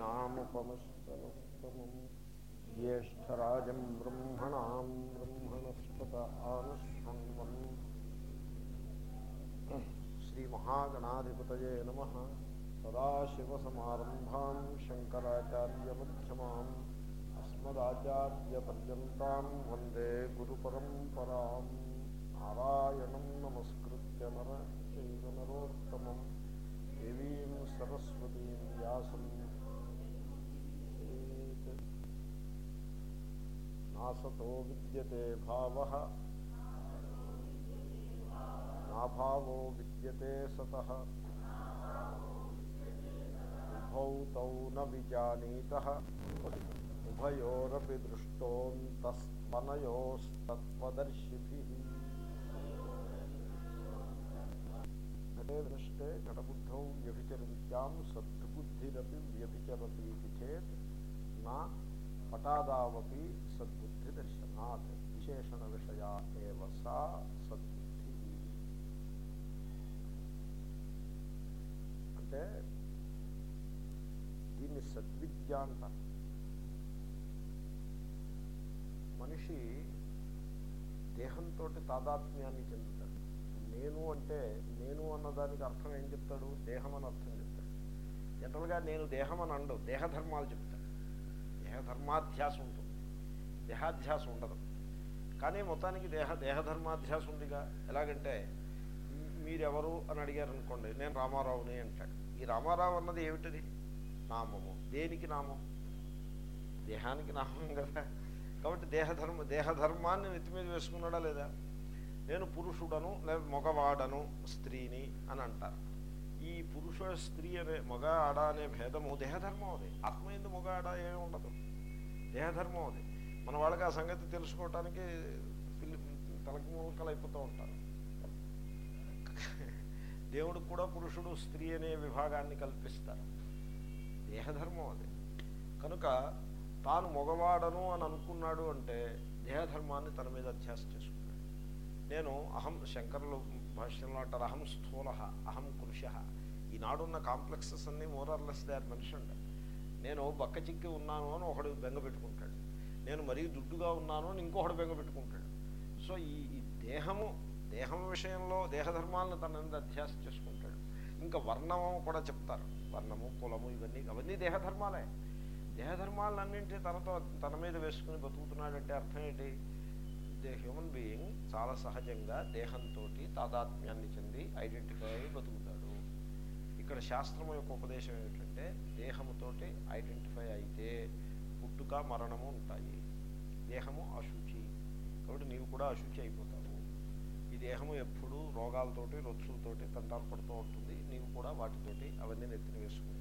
శ్రీనాముపమస్తమం జ్యేష్టరాజం బ్రహ్మణాం బ్రహ్మణస్పత ఆనుష్ణ్వన్ శ్రీమహాగణాధిపతయే నమ సదాశివసమారంభాం శంకరాచార్యమ్యమాం అస్మదాచార్యపర్యంతం వందే గురుపరంపరాం నారాయణం నమస్కృత్య నర చైవ నరోత్తమం దేవీం సరస్వతీం వ్యాసం నాసతో విద్యతే భావ. నాభావో విద్యతే సత. ఉభౌ తౌ న విజానీత. ఉభయోరపి దృష్టోంతస్తనయోస్తత్వదర్శిభి ఘటే దృష్టే ఘటబుద్ధౌ వ్యభిచరింత్యాం సద్బుద్ధిరపి వ్యభిచరతీతి చేత్. నా పటాదావపి సద్బుద్ధి దర్శనాత్ విశేషణ విషయా ఏవ సా సద్బుద్ధి అంటే దీన్ని సద్విద్య అంటారు మనిషి దేహంతో తాదాత్మ్యాన్ని చెందుతాడు. నేను అంటే నేను అన్నదానికి అర్థం ఏం చెప్తాడు? దేహం అని అర్థం చెప్తాడు. జనరల్గా నేను దేహం అని అండవు దేహధర్మాలు చెప్తాడు. దేహధర్మాధ్యాసం ఉంటుంది. దేహాధ్యాస ఉండదు. కానీ మొత్తానికి దేహ దేహధర్మాధ్యాస ఉందిగా. ఎలాగంటే మీరెవరు అని అడిగారు అనుకోండి నేను రామారావుని అంటాడు. ఈ రామారావు అన్నది ఏమిటది? నామము. దేనికి నామం? దేహానికి నామం కదా. కాబట్టి దేహధర్మ దేహధర్మాన్ని నెత్తి మీద వేసుకున్నాడా లేదా? నేను పురుషుడను లేదా మగవాడను స్త్రీని అని అంటారు. ఈ పురుష స్త్రీ అనే మగ ఆడ అనే భేదము దేహధర్మం అది. ఆత్మ ఎందు మగ ఆడ ఏమి ఉండదు. దేహధర్మం అది. మన వాళ్ళకి ఆ సంగతి తెలుసుకోవటానికి తలకి మూలకలు అయిపోతూ ఉంటారు. దేవుడికి కూడా పురుషుడు స్త్రీ అనే విభాగాన్ని కల్పిస్తారు. దేహధర్మం అది. కనుక తాను మగవాడను అని అనుకున్నాడు అంటే దేహధర్మాన్ని తన మీద అధ్యాస చేసుకున్నాడు. నేను అహం శంకరులు భాష్యంలో అంటారు అహం స్థూల అహం కృష ఈనాడున్న కాంప్లెక్సెస్ అన్నీ more or less they are mentioned. నేను బక్క చిక్కి ఉన్నాను అని ఒకడు బెంగ పెట్టుకుంటాడు. నేను మరీ దుడ్డుగా ఉన్నాను అని ఇంకొకటి బెంగ పెట్టుకుంటాడు. సో ఈ దేహము దేహం విషయంలో దేహధర్మాలను తన మీద అధ్యాస చేసుకుంటాడు. ఇంకా వర్ణము కూడా చెప్తారు. వర్ణము కులము ఇవన్నీ అవన్నీ దేహధర్మాలే దేహధర్మాలన్నింటి తనతో తన మీద వేసుకుని బతుకుతున్నాడంటే అర్థం ఏంటి? దే హ్యూమన్ బీయింగ్ చాలా సహజంగా దేహంతో తాదాత్మ్యాన్ని చెంది ఐడెంటిఫై అయి బతుకుతాడు. ఇక్కడ శాస్త్రం యొక్క ఉపదేశం ఏమిటంటే దేహముతోటి ఐడెంటిఫై అయితే పుట్టుక మరణము ఉంటాయి. దేహము అశుచి. కాబట్టి నీవు కూడా అశుచి అయిపోతావు. ఈ దేహము ఎప్పుడూ రోగాలతోటి రొచ్చులతోటి తంటాలు పడుతూ ఉంటుంది. నీవు కూడా వాటితోటి అవన్నీ నెత్తిన వేసుకుని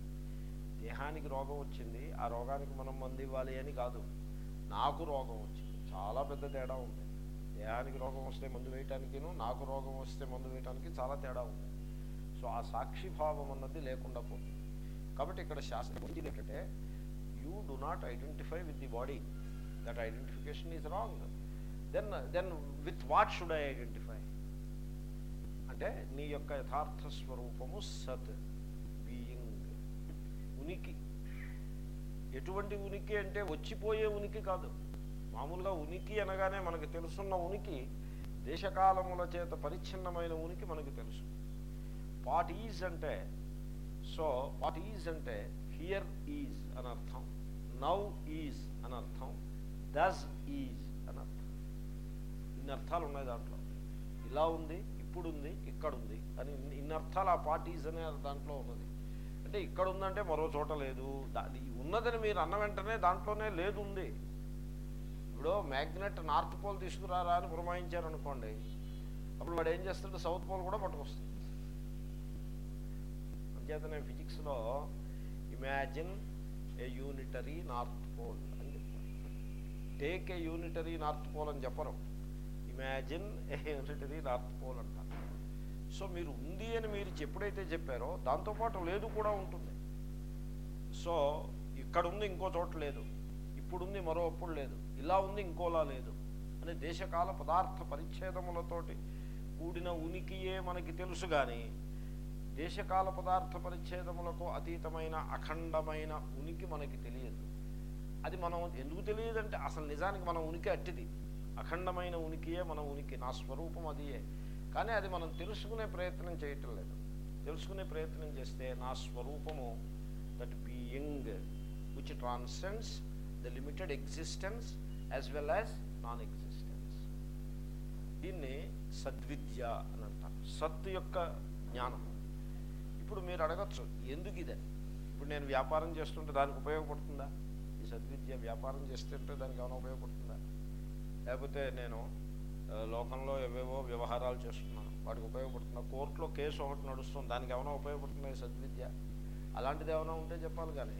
దేహానికి రోగం వచ్చింది ఆ రోగానికి మనం మంది ఇవ్వాలి అని కాదు. నాకు రోగం వచ్చింది. చాలా పెద్ద తేడా ఉంది. దేహానికి రోగం వస్తే మందు వేయటానికిను నాకు రోగం వస్తే మందు వేయటానికి చాలా తేడా ఉంది. సో ఆ సాక్షిభావం అన్నది లేకుండా పోతుంది. కాబట్టి ఇక్కడ శాస్త్రం ఏంటంటే you do not identify with the body that identification is wrong then then with what should I identify అంటే నీ యొక్క యథార్థ స్వరూపము సత్ బీయింగ్ ఉనికి. ఎటువంటి ఉనికి అంటే వచ్చిపోయే ఉనికి కాదు. మామూలుగా ఉనికి అనగానే మనకు తెలుసున్న ఉనికి దేశకాలముల చేత పరిచ్ఛిన్నమైన ఉనికి మనకు తెలుసు. వాట్ ఈజ్ అంటే సో వాట్ ఈజ్ అంటే హియర్ ఈజ్ అని అర్థం. నౌ ఈజ్ అని అర్థం దస్ ఈజ్ అని అర్థం ఇన్ని అర్థాలు ఉన్నాయి దాంట్లో. ఇలా ఉంది ఇప్పుడు ఉంది ఇక్కడ ఉంది అని ఇన్ని- అర్థాలు ఆ పార్టీస్ ఈజ్ అనే దాంట్లో ఉన్నది. అంటే ఇక్కడ ఉందంటే మరో చోట లేదు. దాని ఉన్నదని మీరు అన్న వెంటనే దాంట్లోనే లేదు ఉంది. ఇప్పుడు మ్యాగ్నెట్ నార్త్ పోల్ తీసుకురారా అని పురమాయించారు అనుకోండి అప్పుడు వాడు ఏం చేస్తాడు? సౌత్ పోల్ కూడా పట్టుకొస్తుంది అంచేతనే ఫిజిక్స్లో imagine a unitary north pole అని చెప్తారు. Take a unitary north pole అని చెప్పరు. Imagine a unitary north pole అంటారు. సో మీరు ఉంది అని మీరు ఎప్పుడైతే చెప్పారో దాంతోపాటు లేదు కూడా ఉంటుంది. సో ఇక్కడ ఉంది ఇంకో చోట లేదు. ఇప్పుడుంది మరో అప్పుడు లేదు. ఇలా ఉంది ఇంకోలా లేదు. అని దేశకాల పదార్థ పరిచ్ఛేదములతోటి కూడిన ఉనికియే మనకి తెలుసు కానీ దేశకాల పదార్థ పరిచ్ఛేదములకు అతీతమైన అఖండమైన ఉనికి మనకి తెలియదు. అది మనం ఎందుకు తెలియదంటే అసలు నిజానికి మన ఉనికి అట్టిది. అఖండమైన ఉనికియే మన ఉనికి నా స్వరూపం అదియే కానీ అది మనం తెలుసుకునే ప్రయత్నం చేయటం లేదు. తెలుసుకునే ప్రయత్నం చేస్తే నా స్వరూపము that being which transcends the limited existence as well as non existence దీన్ని సద్విద్య అని అంటారు. సత్ యొక్క జ్ఞానం ఇప్పుడు మీరు అడగచ్చు ఎందుకు ఇదని ఇప్పుడు నేను వ్యాపారం చేస్తుంటే దానికి ఉపయోగపడుతుందా? ఈ సద్విద్య వ్యాపారం చేస్తుంటే దానికి ఏమైనా ఉపయోగపడుతుందా? లేకపోతే నేను లోకంలో ఏవేవో వ్యవహారాలు చేస్తున్నాను వాటికి ఉపయోగపడుతున్నా కోర్టులో కేసు ఒకటి నడుస్తుంది దానికి ఏమైనా ఉపయోగపడుతుందా ఈ సద్విద్య? అలాంటిది ఏమైనా ఉంటే చెప్పాలి కానీ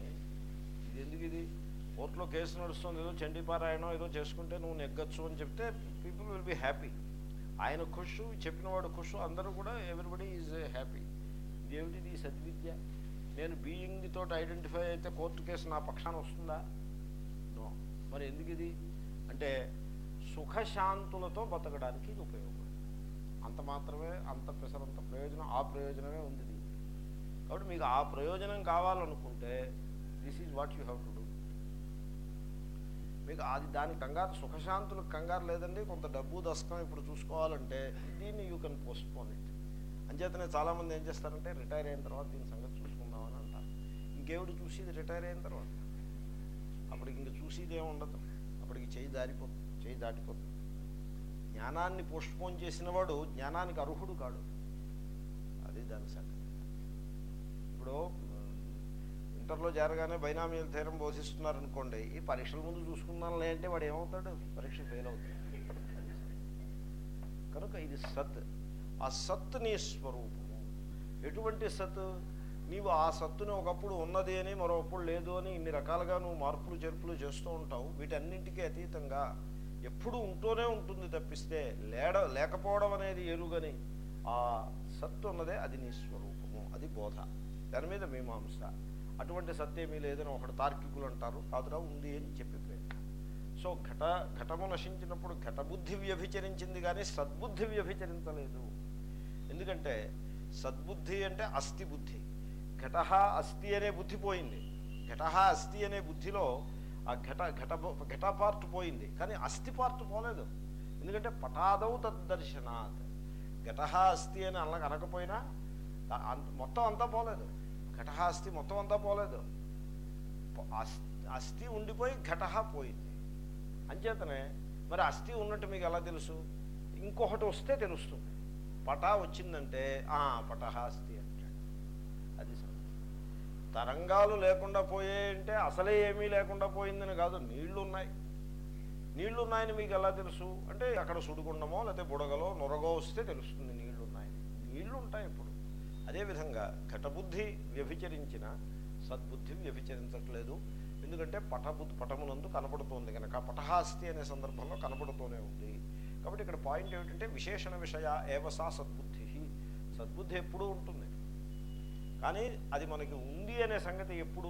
ఇది ఎందుకు ఇది? కోర్టులో కేసు నడుస్తుంది ఏదో చండీపారాయణం ఏదో చేసుకుంటే నువ్వు నెగ్గచ్చు అని చెప్తే పీపుల్ విల్ బీ హ్యాపీ. ఆయన ఖుషు చెప్పినవాడు ఖుషు అందరూ కూడా ఎవ్రీబడి ఈజ్ హ్యాపీ. ఇదేమిటిది సద్విద్య నేను బీయింగ్ తోటి ఐడెంటిఫై అయితే కోర్టు కేసు నా పక్షాన వస్తుందా? నో మరి ఎందుకు ఇది? అంటే సుఖశాంతులతో బతకడానికి ఇది ఉపయోగం. అంత మాత్రమే అంత పెసరంత ప్రయోజనం ఆ ప్రయోజనమే ఉంది కాబట్టి మీకు ఆ ప్రయోజనం కావాలనుకుంటే this is what you have to do మీకు అది దాని కంగారు సుఖశాంతులకు కంగారు లేదండి. కొంత డబ్బు దశకం ఇప్పుడు చూసుకోవాలంటే దీన్ని యూ కెన్ పోస్ట్పోన్ ఇట్ అంచేతనే చాలామంది ఏం చేస్తారంటే రిటైర్ అయిన తర్వాత దీని సంగతి చూసుకుందామని అంటారు. ఇంకేవిడు చూసేది రిటైర్ అయిన తర్వాత? అప్పటికి ఇంక చూసేది ఏమి ఉండదు. అప్పటికి చేయి దారిపోతుంది చేయి దాటిపోతుంది జ్ఞానాన్ని పోస్ట్పోన్ చేసిన వాడు జ్ఞానానికి అర్హుడు కాడు. అది దాని సంగతి. ఇప్పుడు ఇంటర్లో చేరగానే బైనామీల తీరం బోధిస్తున్నారనుకోండి ఈ పరీక్షల ముందు చూసుకుందాంలే అంటే వాడు ఏమవుతాడు? పరీక్ష ఫెయిల్ అవుతాడు. కనుక ఇది సత్ ఆ సత్ నీ స్వరూపము. ఎటువంటి సత్ నీవు ఆ సత్తుని ఒకప్పుడు ఉన్నది అని మరొకప్పుడు లేదు అని ఇన్ని రకాలుగా నువ్వు మార్పులు చేర్పులు చేస్తూ ఉంటావు. వీటన్నింటికీ అతీతంగా ఎప్పుడు ఉంటూనే ఉంటుంది తప్పిస్తే లేడ లేకపోవడం అనేది ఎరుగని ఆ సత్తు ఉన్నదే అది నీ స్వరూపము అది బోధ. దాని మీద మీమాంస. అటువంటి సత్యేమీ లేదని ఒకటి తార్కికులు అంటారు. కాదురా ఉంది అని చెప్పి సో ఘట ఘటము నశించినప్పుడు ఘటబుద్ధి వ్యభిచరించింది కానీ సద్బుద్ధి వ్యభిచరించలేదు. ఎందుకంటే సద్బుద్ధి అంటే అస్థి బుద్ధి. ఘటహ అస్థి అనే బుద్ధి పోయింది. ఘటహ అస్థి అనే బుద్ధిలో ఆ ఘట ఘట ఘట పార్ట్ పోయింది. కానీ అస్థి పార్ట్ పోలేదు. ఎందుకంటే పటాదవు తద్దర్శనాత్. ఘటహ అస్థి అని అలా అనకపోయినా అంత- మొత్తం అంతా పోలేదు. ఘటహ అస్థి మొత్తం అంతా పోలేదు. అస్థి ఉండిపోయి ఘటహ పోయింది. అంచేతనే మరి అస్థి ఉన్నట్టు మీకు ఎలా తెలుసు? ఇంకొకటి వస్తే తెలుస్తుంది. పటా వచ్చిందంటే ఆ పటహ అంటాడు. అది తరంగాలు లేకుండా పోయాయంటే అసలే ఏమీ లేకుండా పోయిందని కాదు నీళ్ళు ఉన్నాయి నీళ్ళు ఉన్నాయని మీకు ఎలా తెలుసు? అంటే అక్కడ సుడిగుండమో లేకపోతే బుడగలో నొరగో వస్తే తెలుస్తుంది నీళ్ళు ఉన్నాయని నీళ్ళు ఉంటాయి ఇప్పుడు అదేవిధంగా ఘటబుద్ధి వ్యభిచరించిన సద్బుద్ధి వ్యభిచరించట్లేదు. ఎందుకంటే పటబుద్ధి పటమునందు కనపడుతోంది కనుక పటహాస్తి అనే సందర్భంలో కనపడుతూనే ఉంది. కాబట్టి ఇక్కడ పాయింట్ ఏమిటంటే విశేషణ విషయ ఏవసా సద్బుద్ధి. సద్బుద్ధి ఎప్పుడూ ఉంటుంది. కానీ అది మనకి ఉంది అనే సంగతి ఎప్పుడు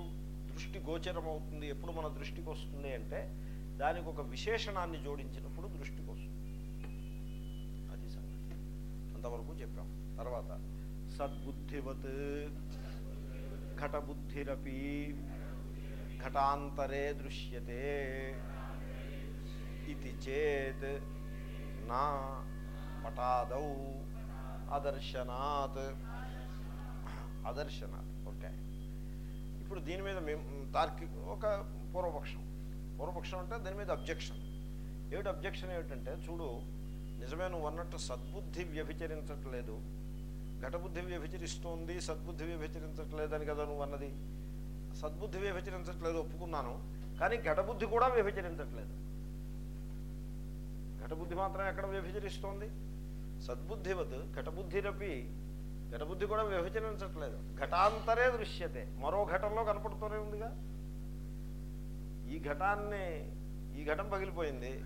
దృష్టి గోచరం అవుతుంది ఎప్పుడు మన దృష్టికి వస్తుంది అంటే దానికి ఒక విశేషణాన్ని జోడించినప్పుడు దృష్టికి వస్తుంది. అది సంగతి. అంతవరకు చెప్పాం. తర్వాత సద్బుద్ధివత్ ఘటబుద్ధిరపి ఘటాంతరే దృశ్యతే. ఇది చేత్ నా పటాదౌ అదర్శనాత్. అదర్శనాత్ ఓకే. ఇప్పుడు దీని మీద మేము ఒక పూర్వపక్షం. పూర్వపక్షం అంటే దాని మీద అబ్జెక్షన్. ఏమిటి అబ్జెక్షన్ ఏమిటంటే చూడు నిజమే నువ్వు అన్నట్టు సద్బుద్ధి వ్యభిచరించట్లేదు. ఘటబుద్ధి వ్యభిచరిస్తోంది సద్బుద్ధి వ్యభిచరించట్లేదని కదా నువ్వు అన్నది. సద్బుద్ధి వ్యభిచరించట్లేదు ఒప్పుకున్నాను. కానీ ఘటబుద్ధి కూడా వ్యభిచరించట్లేదు. ఘటబుద్ధి మాత్రం ఎక్కడ వ్యభిచరిస్తోంది? సద్బుద్ధివత్ ఘటబుద్ధిరపి ఘటబుద్ధి కూడా వ్యభిచరించట్లేదు. ఘటాంతరే దృశ్యతే. మరో ఘటంలో కనపడుతూనే ఉందిగా. ఈ ఘటాన్ని ఈ ఘటం పగిలిపోయింది.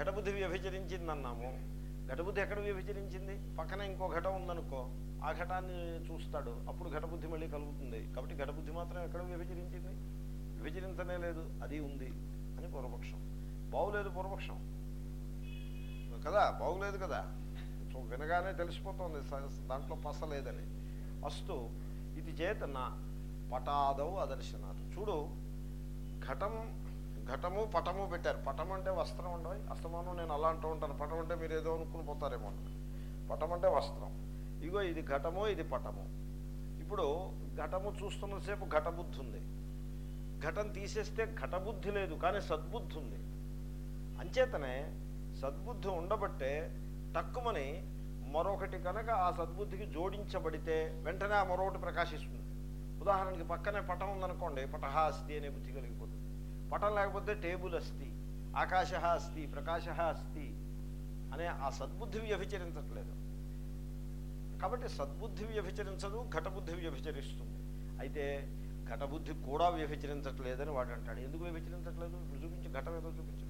ఘటబుద్ధి వ్యభిచరించింది అన్నాము ఘటబుద్ధి ఎక్కడ వ్యభిచరించింది? పక్కన ఇంకో ఘటం ఉందనుకో ఆ ఘటాన్ని చూస్తాడు. అప్పుడు ఘటబుద్ధి మళ్ళీ కలుగుతుంది. కాబట్టి ఘటబుద్ధి మాత్రం ఎక్కడ వ్యభిచరించింది? విభజించనే లేదు. అది ఉంది అని పూర్వపక్షం. బాగులేదు పూర్వపక్షం. కదా బాగులేదు కదా. వినగానే తెలిసిపోతుంది దాంట్లో పసలేదని అస్తు ఇది చేత నా పటాదౌ అదర్శనాథ్ చూడు ఘటం ఘటము పటము పెట్టారు. పటం అంటే వస్త్రం ఉండవు అస్తమానం నేను అలా అంటూ ఉంటాను. పటం అంటే మీరు ఏదో అనుకుని పోతారేమో పటం అంటే వస్త్రం. ఇగో ఇది ఘటము ఇది పటము. ఇప్పుడు ఘటము చూస్తున్నసేపు ఘటబుద్ధి ఉంది. ఘటం తీసేస్తే ఘటబుద్ధి లేదు కానీ సద్బుద్ధి ఉంది. అంచేతనే సద్బుద్ధి ఉండబట్టే తక్కువని మరొకటి కనుక ఆ సద్బుద్ధికి జోడించబడితే వెంటనే ఆ మరొకటి ప్రకాశిస్తుంది. ఉదాహరణకి పక్కనే పటం ఉందనుకోండి పటహ అస్థి అనే బుద్ధి కలిగిపోతుంది. పటం లేకపోతే టేబుల్ అస్తి ఆకాశ అస్థి ప్రకాశ అస్థి అనే ఆ సద్బుద్ధి వ్యభిచరించట్లేదు. కాబట్టి సద్బుద్ధి వ్యభిచరించదు ఘటబుద్ధి వ్యభిచరిస్తుంది. అయితే ఘటబుద్ధి కూడా వ్యభిచరించట్లేదని వాడు అంటాడు ఎందుకు వ్యభిచరించట్లేదు? ఇప్పుడు చూపించి ఘటం ఏదో చూపించు.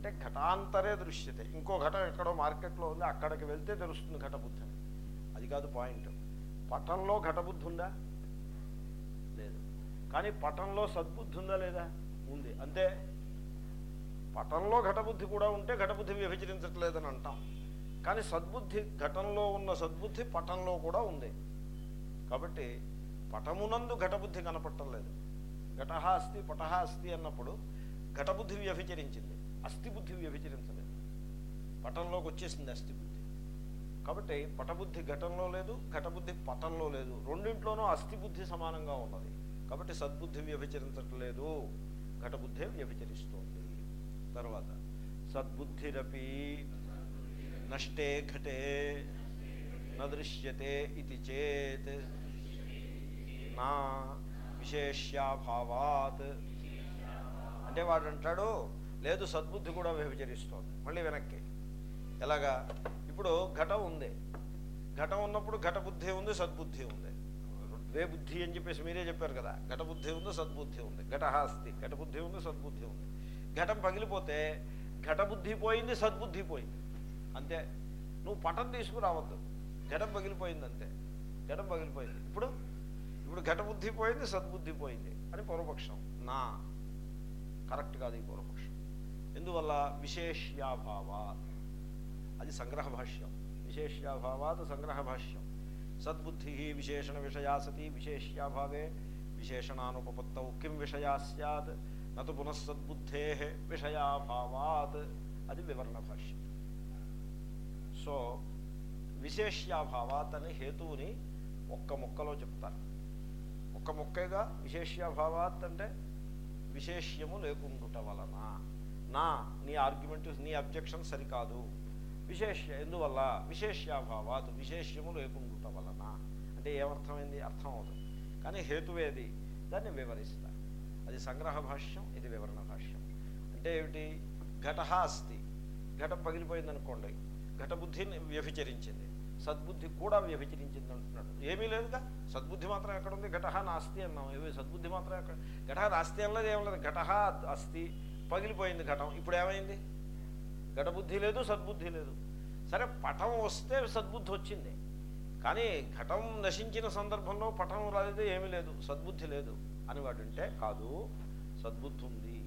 అంటే ఘటాంతరే దృశ్యతే. ఇంకో ఘటం ఎక్కడో మార్కెట్లో ఉంది అక్కడికి వెళ్తే తెలుస్తుంది ఘటబుద్ధి అని. అది కాదు పాయింట్. పటంలో ఘటబుద్ధి ఉందా? లేదు. కానీ పటంలో సద్బుద్ధి ఉందా లేదా? ఉంది. అంతే. పటంలో ఘటబుద్ధి కూడా ఉంటే ఘటబుద్ధి విభజించట్లేదని అంటాం. కానీ సద్బుద్ధి ఘటంలో ఉన్న సద్బుద్ధి పటంలో కూడా ఉంది. కాబట్టి పటమునందు ఘటబుద్ధి కనపడటం లేదు. ఘటహ అస్తి పటహ అస్తి అన్నప్పుడు ఘటబుద్ధి వ్యభిచరించింది. అస్థిబుద్ధి వ్యభిచరించలేదు. పటంలోకి వచ్చేసింది అస్థిబుద్ధి. కాబట్టి పటబుద్ధి ఘటంలో లేదు ఘటబుద్ధి పటంలో లేదు. రెండింట్లోనూ అస్థిబుద్ధి సమానంగా ఉన్నది. కాబట్టి సద్బుద్ధి వ్యభిచరించట్లేదు. ఘటబుద్ధే వ్యభిచరిస్తోంది. తర్వాత సద్బుద్ధిరపి నష్టే ఘటే నదృశ్యతే ఇది చేత్ నా విశేష్యాభావాత్. అంటే వాడు అంటాడు లేదు సద్బుద్ధి కూడా వ్యభిచరిస్తోంది. మళ్ళీ వెనక్కి. ఎలాగా? ఇప్పుడు ఘటం ఉంది. ఘటం ఉన్నప్పుడు ఘటబుద్ధి ఉంది సద్బుద్ధి ఉంది. ద్వే బుద్ధి అని చెప్పేసి మీరే చెప్పారు కదా. ఘటబుద్ధి ఉంది సద్బుద్ధి ఉంది. ఘటహ అస్తి. ఘటబుద్ధి ఉంది సద్బుద్ధి ఉంది. ఘటం పగిలిపోతే ఘటబుద్ధి పోయింది సద్బుద్ధి పోయింది. అంతే. నువ్వు పటం తీసుకురావద్దు. ఘటం పగిలిపోయింది అంతే. ఘటం పగిలిపోయింది. ఇప్పుడు? ఇప్పుడు ఘటబుద్ధి పోయింది సద్బుద్ధి పోయింది అని పూర్వపక్షం నా. కరెక్ట్ కాదు ఈ పూర్వపక్షం ఎందువల్ల? విశేష్యాభావాత్. అది సంగ్రహ భాష్యం విశేష్యాభావాత్ సంగ్రహ భాష్యం సద్బుద్ధి విశేషణ విషయా సతి విశేష్యాభావే విశేషణానుపపత్తౌ. కిం విషయా సత్ నతు పునఃసద్బుద్ధే విషయాభావాత్. అది వివరణ భాష్యం సో విశేష్యాభావాత్ అనే హేతువుని ఒక్క ముక్కలో చెప్తారు. ఒక్క ముక్కగా విశేష్యాభావాత్ అంటే విశేష్యము లేకుండుట వలన. నా నీ ఆర్గ్యుమెంట్ నీ అబ్జెక్షన్ సరికాదు. విశేష ఎందువల్ల? విశేష్యాభావాత్ విశేష్యము లేకుండుట వలన. అంటే ఏమర్థమైంది? అర్థం అవుతుంది కానీ హేతువేది? దాన్ని వివరిస్తా. అది సంగ్రహ భాష్యం ఇది వివరణ భాష్యం. అంటే ఏమిటి? ఘట అస్తి. ఘటం పగిలిపోయింది అనుకోండి ఘటబుద్ధిని వ్యభిచరించింది. సద్బుద్ధి కూడా వ్యభిచరించింది అంటున్నాడు. ఏమీ లేదుగా. సద్బుద్ధి మాత్రం ఎక్కడ ఉంది ఘట నాస్తి అన్నాం. ఏమి? సద్బుద్ధి మాత్రం ఎక్కడ? ఘట నాస్తి అనలేదు ఏం లేదు. ఘట అస్తి. పగిలిపోయింది ఘటం. ఇప్పుడు ఏమైంది? ఘటబుద్ధి లేదు సద్బుద్ధి లేదు. సరే పటం వస్తే సద్బుద్ధి వచ్చింది. కానీ ఘటం నశించిన సందర్భంలో పటం రాలేదు ఏమీ లేదు. సద్బుద్ధి లేదు అని వాడు అంటే కాదు సద్బుద్ధి ఉంది.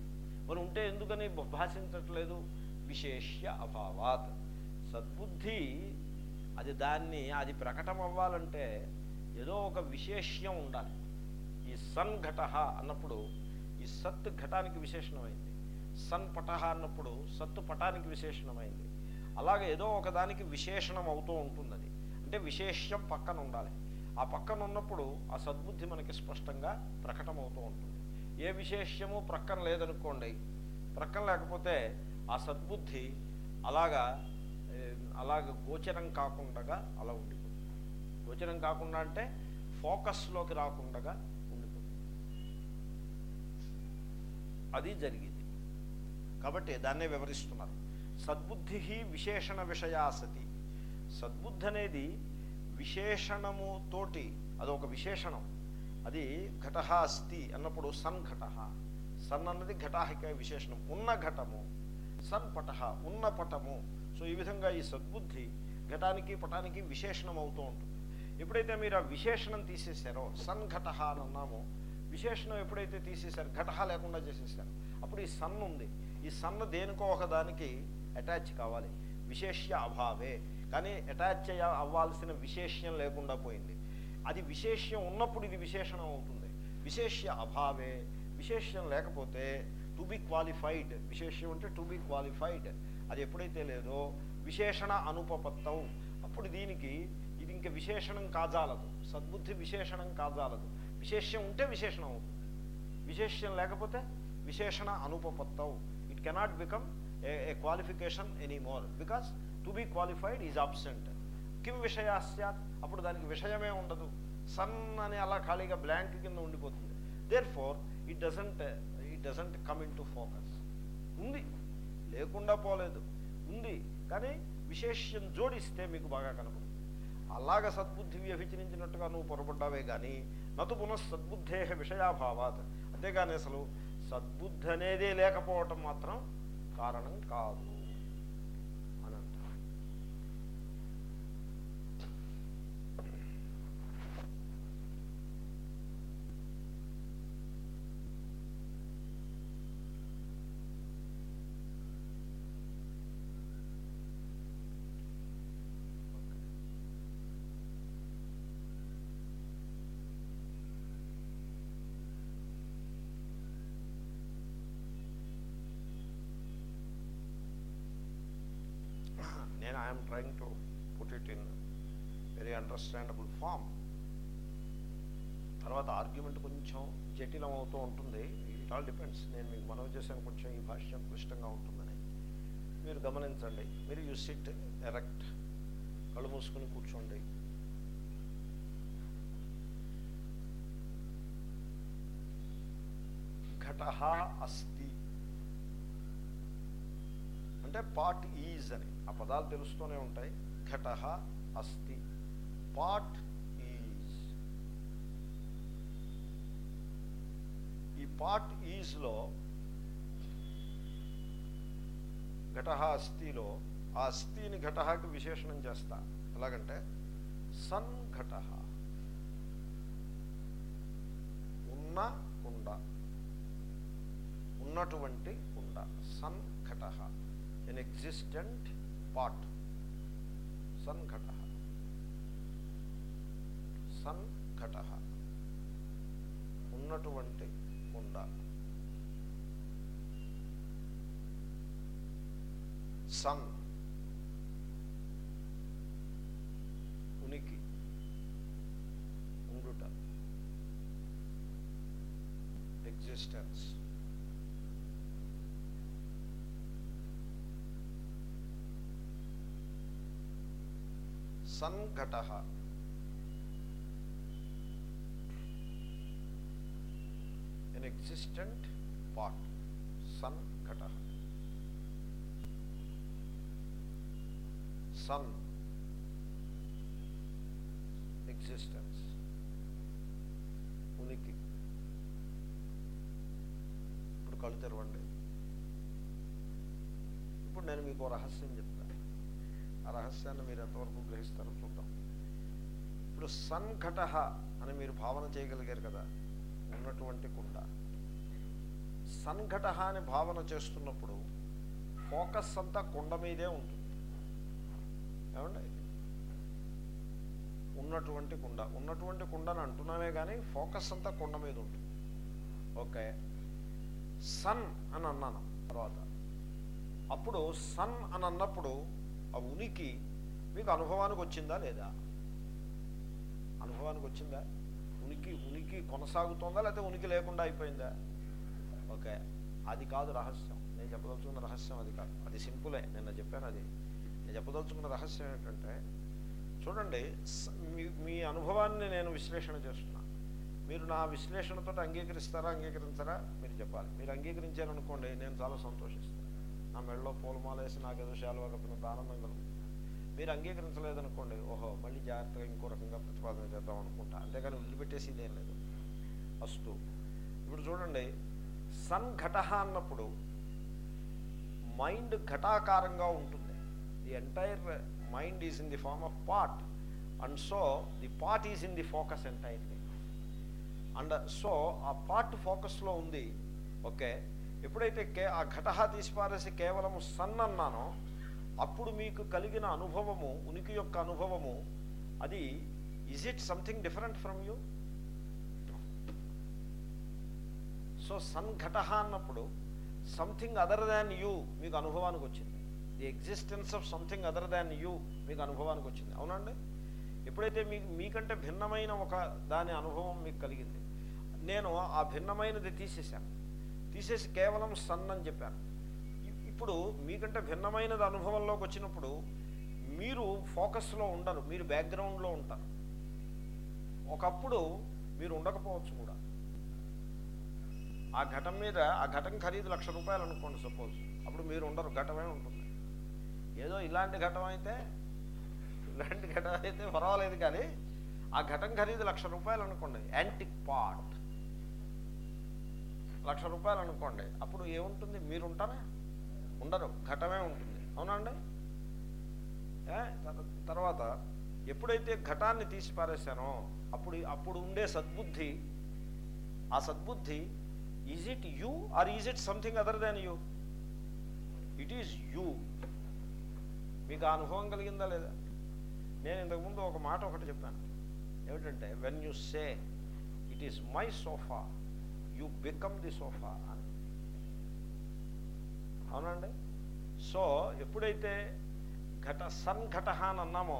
మరి ఉంటే ఎందుకని భాషించట్లేదు? విశేష్య అభావాత్. సద్బుద్ధి అది దాన్ని అది ప్రకటన అవ్వాలంటే ఏదో ఒక విశేష్యం ఉండాలి. ఈ సన్ ఘట అన్నప్పుడు ఈ సత్ ఘటానికి విశేషణమైంది. సన్ పటహ అన్నప్పుడు సత్తు పటానికి విశేషణమైంది. అలాగే ఏదో ఒకదానికి విశేషణం అవుతూ ఉంటుంది అది అంటే విశేషం పక్కన ఉండాలి. ఆ పక్కన ఉన్నప్పుడు ఆ సద్బుద్ధి మనకి స్పష్టంగా ప్రకటమవుతూ ఉంటుంది. ఏ విశేషము ప్రక్కన లేదనుకోండి ప్రక్కన లేకపోతే ఆ సద్బుద్ధి అలాగా అలాగ గోచరం కాకుండా అలా ఉండిపోతుంది. గోచరం కాకుండా అంటే ఫోకస్లోకి రాకుండా ఉండిపోతుంది. అది జరిగింది. కాబట్టి దాన్నే వివరిస్తున్నారు. సద్బుద్ధి విశేషణ విషయా సతి. సద్బుద్ధి అనేది విశేషణము తోటి అదొక విశేషణం. అది ఘట అస్తి అన్నప్పుడు సన్ ఘట సన్ అన్నది ఘటాహిక విశేషణం. ఉన్న ఘటము సన్ పట ఉన్న పటము. సో ఈ విధంగా ఈ సద్బుద్ధి ఘటానికి పటానికి విశేషణం అవుతూ ఉంటుంది. ఎప్పుడైతే మీరు ఆ విశేషణం తీసేశారో సన్ ఘట అని అన్నామో విశేషణం ఎప్పుడైతే తీసేశారు ఘట లేకుండా చేసేసారు అప్పుడు ఈ సన్ ఉంది. ఈ సన్న దేనికో ఒకదానికి అటాచ్ కావాలి. విశేష్య అభావే. కానీ అటాచ్ అయ్య అవ్వాల్సిన విశేష్యం లేకుండా పోయింది. అది విశేష్యం ఉన్నప్పుడు ఇది విశేషణం అవుతుంది. విశేష్య అభావే. విశేష్యం లేకపోతే టు బి క్వాలిఫైడ్ విశేష్యం అంటే టు బి క్వాలిఫైడ్ అది ఎప్పుడైతే లేదో విశేషణ అనుపపత్తవు. అప్పుడు దీనికి ఇది ఇంకా విశేషణం కాజాలదు. సద్బుద్ధి విశేషణం కాజాలదు. విశేష్యం ఉంటే విశేషణం అవుతుంది. విశేష్యం లేకపోతే విశేషణ అనుపపత్తవు. It cannot become a qualification anymore because to be qualified is absent కిం విషయా స్యాత్ అప్పుడు దానికి విషయమే ఉండదు. సన్ అని అలా ఖాళీగా బ్లాంక్ కింద ఉండిపోతుంది. Therefore it doesn't it doesn't come into focus ఉంది. లేకుండా పోలేదు. ఉంది. కానీ విశేష్యం జోడిస్తే మీకు బాగా కనపడుతుంది. అలాగ సద్బుద్ధి వ్యభిచరించినట్టుగా నువ్వు పొరపడ్డావే కానీ నతు పునః సద్బుద్ధే విషయాభావాత్. అంతేగాని అసలు సద్బుద్ధి అనేది లేకపోవటం మాత్రం కారణం కాదు. నేను I'm trying to put it in very understandable form. తర్వాత ఆర్గ్యుమెంట్ కొంచెం జటిలం అవుతూ ఉంటుంది. It all depends. నేను మీకు మనవి చేశాను కొంచెం ఈ భాష్యం క్లిష్టంగా ఉంటుందని. మీరు గమనించండి. మీరు యూ సిట్ ఎరెక్ట్. కళ్ళు మూసుకుని కూర్చోండి. ఘట అస్తి అంటే పాట్ ఈజ్ అని. ఆ పదాలు తెలుస్తూనే ఉంటాయి. ఘట అస్తి. Pot is. ఈ పాట్ ఈజ్లో ఘట అస్థిలో ఆ అస్థిని ఘటకి విశేషణం చేస్తా. ఎలాగంటే సన్ ఘట. ఉన్న కుండ ఉన్నటువంటి కుండ సన్ ఘట. ఎన్ ఎగ్జిస్టెంట్ పాట్ సన్ ఘట సన్ ఘట ఉన్నటువంటి కుండ సన్ ఉనికి ఉండుట ఎగ్జిస్టెన్స్ సంఘట. ఎన్ ఎగ్జిస్టెంట్ పార్ట్ సంఘట. సన్ ఎగ్జిస్టెన్స్ ఉనికి. ఇప్పుడు కళ్ళు తెరవండి. ఇప్పుడు నేను మీకు రహస్యం చెప్తాను. రహస్యాన్ని మీరు ఎంతవరకు గ్రహిస్తారో చూద్దాం. ఇప్పుడు సంఘట అని మీరు భావన చేయగలిగారు కదా ఉన్నటువంటి కుండ. సంఘట అని భావన చేస్తున్నప్పుడు ఫోకస్ అంతా కుండ మీదే ఉంటుంది. ఏమండి? ఉన్నటువంటి కుండ. ఉన్నటువంటి కుండని అంటున్నామే కానీ ఫోకస్ అంతా కుండ మీద ఉంటుంది. ఓకే. సన్ అని అన్నాను. తర్వాత. అప్పుడు సన్ అని అన్నప్పుడు ఆ ఉనికి మీకు అనుభవానికి వచ్చిందా లేదా? అనుభవానికి వచ్చిందా? ఉనికి ఉనికి కొనసాగుతోందా లేకపోతే ఉనికి లేకుండా అయిపోయిందా? ఓకే అది కాదు రహస్యం. నేను చెప్పదలుచుకున్న రహస్యం అది కాదు. అది సింపులే. నిన్న చెప్పాను అది. నేను చెప్పదలుచుకున్న రహస్యం ఏంటంటే చూడండి మీ మీ అనుభవాన్ని నేను విశ్లేషణ చేస్తున్నా. మీరు నా విశ్లేషణతో అంగీకరిస్తారా అంగీకరించరా? మీరు చెప్పాలి. మీరు అంగీకరించారనుకోండి నేను చాలా సంతోషిస్తాను. నా మెడలో పూలమాలేసి నాకు ఏదో శాలువా కప్పినంత ఆనందం మీరు అంగీకరించలేదనుకోండి ఓహో మళ్ళీ జాగ్రత్తగా ఇంకో రకంగా ప్రతిపాదన చేద్దాం అనుకుంటా. అంతేగాని వదిలిపెట్టేసి ఇదేం లేదు. అస్తు. ఇప్పుడు చూడండి సన్ ఘట అన్నప్పుడు మైండ్ ఘటాకారంగా ఉంటుంది. The entire mind is in the form of pot and so the pot is in the focus entirely. And so ఆ పార్ట్ ఫోకస్లో ఉంది ఓకే ఎప్పుడైతే కే ఆ ఘటహ తీసిపారేసి కేవలం సన్ అన్నానో అప్పుడు మీకు కలిగిన అనుభవము ఉనికి యొక్క అనుభవము అది is it something different from you so sun ఘట అన్నప్పుడు సంథింగ్ అదర్ దాన్ యూ మీకు అనుభవానికి వచ్చింది. The existence of something other than you మీకు అనుభవానికి వచ్చింది. అవునండి? ఎప్పుడైతే మీకు మీకంటే భిన్నమైన ఒక దాని అనుభవం మీకు కలిగింది నేను ఆ భిన్నమైనది తీసేశాను. తీసేసి కేవలం సన్ అని చెప్పాను. ఇప్పుడు మీకంటే భిన్నమైనది అనుభవంలోకి వచ్చినప్పుడు మీరు ఫోకస్లో ఉండరు మీరు బ్యాక్గ్రౌండ్లో ఉంటారు. ఒకప్పుడు మీరు ఉండకపోవచ్చు కూడా. ఆ ఘటం మీద ఆ ఘటం ఖరీదు లక్ష రూపాయలు అనుకోండి సపోజ్ అప్పుడు మీరు ఉండరు ఘటమే ఉంటుంది. ఏదో ఇలాంటి ఘటం అయితే ఇలాంటి ఘటం అయితే పర్వాలేదు కానీ ఆ ఘటం ఖరీదు లక్ష రూపాయలు అనుకోండి యాంటిక్ పార్ట్. లక్ష రూపాయలు అనుకోండి అప్పుడు ఏముంటుంది? మీరు ఉంటారా ఉండరు ఘటమే ఉంటుంది. అవునండి తర్వాత ఎప్పుడైతే ఘటాన్ని తీసి పారేశానో అప్పుడు అప్పుడు ఉండే సద్బుద్ధి ఆ సద్బుద్ధి is it you are is it something other than you it is you మీకు అనుభవం కలిగిందా లేదా? నేను ఇంతకుముందు ఒక మాట ఒకటి చెప్పాను. ఏమిటంటే when you say it is my sofa you become the sofa అని. అవునండి? సో ఎప్పుడైతే ఘట సన్ ఘట అని అన్నామో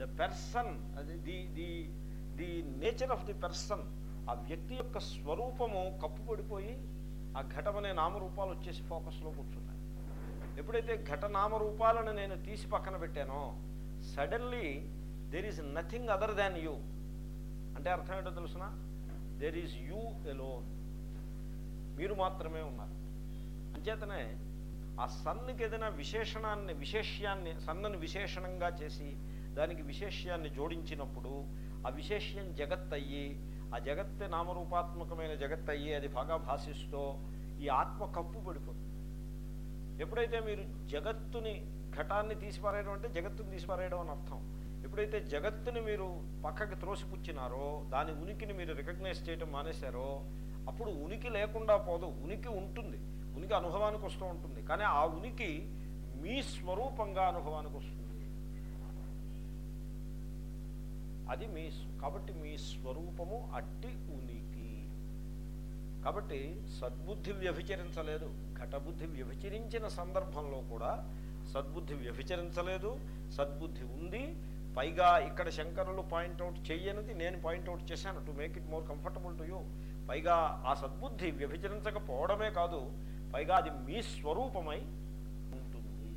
ద పెర్సన్ అది the the the nature of the person ఆ వ్యక్తి యొక్క స్వరూపము కప్పుపడిపోయి ఆ ఘటమనే నామరూపాలు వచ్చేసి ఫోకస్లో కూర్చున్నాయి. ఎప్పుడైతే ఘట నామరూపాలను నేను తీసి పక్కన పెట్టానో suddenly there is nothing other than you అంటే అర్థం ఏంటో తెలుసిన? దెర్ ఈజ్ యూ ఎలోన్ మీరు మాత్రమే ఉన్నారు. అంచేతనే ఆ సన్నుకి ఏదైనా విశేషణాన్ని విశేష్యాన్ని సన్నని విశేషణంగా చేసి దానికి విశేష్యాన్ని జోడించినప్పుడు ఆ విశేష్యం జగత్ అయ్యి ఆ జగత్తే నామరూపాత్మకమైన జగత్ అయ్యి అది బాగా భాషిస్తూ ఈ ఆత్మ కప్పు పడిపోతుంది. ఎప్పుడైతే మీరు జగత్తుని ఘటాన్ని తీసిపారేయడం అంటే జగత్తుని తీసిపారేయడం అని అర్థం. ఎప్పుడైతే జగత్తుని మీరు పక్కకి త్రోసిపుచ్చినారో దాని ఉనికిని మీరు రికగ్నైజ్ చేయడం మానేశారో అప్పుడు ఉనికి లేకుండా పోదు. ఉనికి ఉంటుంది. ఉనికి అనుభవానికి వస్తూ ఉంటుంది. కానీ ఆ ఉనికి మీ స్వరూపంగా అనుభవానికి వస్తుంది. అది మీ కాబట్టి మీ స్వరూపము అట్టి ఉనికి. కాబట్టి సద్బుద్ధి వ్యభిచరించలేదు. ఘటబుద్ధి వ్యభిచరించిన సందర్భంలో కూడా సద్బుద్ధి వ్యభిచరించలేదు. సద్బుద్ధి ఉంది. పైగా ఇక్కడ శంకరులు పాయింట్అవుట్ చేయనిది నేను పాయింట్అవుట్ చేశాను to make it more comfortable to you పైగా ఆ సద్బుద్ధి వ్యభిచరించకపోవడమే కాదు పైగా అది మీ స్వరూపమై ఉంటుంది.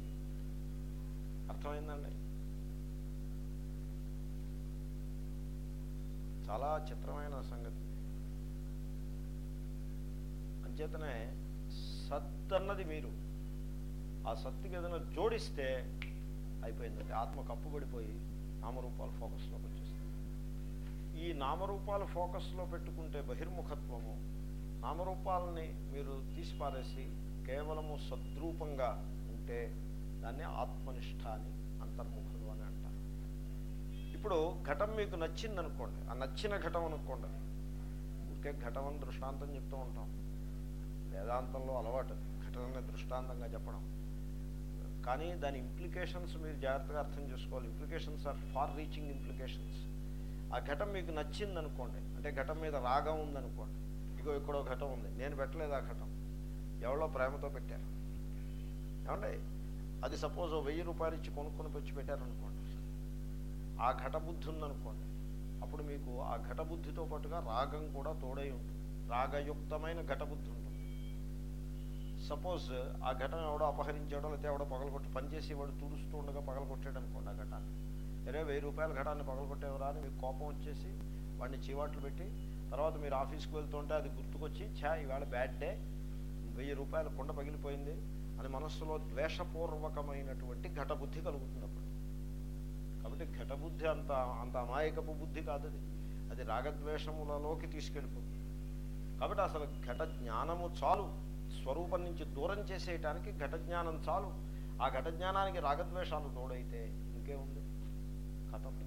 అర్థమైందండి? చాలా చిత్రమైన సంగతి. అంచేతనే సత్ అన్నది మీరు. ఆ సత్తుకి ఏదైనా జోడిస్తే అయిపోయిందండి. ఆత్మ కప్పుబడిపోయి నామరూపాలు ఫోకస్లోకి వచ్చేస్తాయి. ఈ నామరూపాలు ఫోకస్లో పెట్టుకుంటే బహిర్ముఖత్వము నామరూపాలని మీరు తీసిపారేసి కేవలము సద్రూపంగా ఉంటే దాన్ని ఆత్మనిష్ట అని అంతర్ముఖులు అని అంటారు. ఇప్పుడు ఘటం మీకు నచ్చింది అనుకోండి ఆ నచ్చిన ఘటం అనుకోండి ఊరికే ఘటం అని దృష్టాంతం చెప్తూ ఉంటాం. వేదాంతంలో అలవాటు ఘటనని దృష్టాంతంగా చెప్పడం. కానీ దాని ఇంప్లికేషన్స్ మీరు జాగ్రత్తగా అర్థం చేసుకోవాలి. Implications are far reaching implications ఆ ఘటం మీకు నచ్చింది అనుకోండి అంటే ఘటం మీద రాగం ఉందనుకోండి ఇగో ఇక్కడో ఘటం ఉంది నేను పెట్టలేదు ఆ ఘటం ఎవరో ప్రేమతో పెట్టారు. ఏమంటే అది సపోజ్ వెయ్యి రూపాయలు ఇచ్చి కొనుక్కొని వచ్చి పెట్టారనుకోండి ఆ ఘటబుద్ధి ఉందనుకోండి అప్పుడు మీకు ఆ ఘటబుద్ధితో పాటుగా రాగం కూడా తోడై ఉంటుంది. రాగయుక్తమైన ఘటబుద్ధి ఉంటుంది. సపోజ్ ఆ ఘటన ఎవడో అపహరించాడో లేకపోతే ఎవడో పగలగొట్టి పనిచేసి వాడు తుడుస్తూ ఉండగా పగలగొట్టాడు అనుకోండి ఆ ఘటాన్ని అరే వెయ్యి రూపాయల ఘటాన్ని పగలగొట్టేవరా అని మీకు కోపం వచ్చేసి వాడిని చీవాట్లు పెట్టి తర్వాత మీరు ఆఫీస్కి వెళ్తుంటే అది గుర్తుకొచ్చి ఛా ఇవాళ బ్యాడ్ డే వెయ్యి రూపాయల కుండ పగిలిపోయింది అని మనస్సులో ద్వేషపూర్వకమైనటువంటి ఘటబుద్ధి కలుగుతుంది అప్పుడు. కాబట్టి ఘటబుద్ధి అంత అంత అమాయకపు బుద్ధి కాదు అది. అది రాగద్వేషములలోకి తీసుకెళ్ళిపోతుంది. కాబట్టి అసలు ఘట జ్ఞానము చాలు. స్వరూపం నుంచి దూరం చేసేయటానికి ఘటజ్ఞానం చాలు. ఆ ఘటజ్ఞానానికి రాగద్వేషాలు తోడైతే ఇంకేముంది కథం.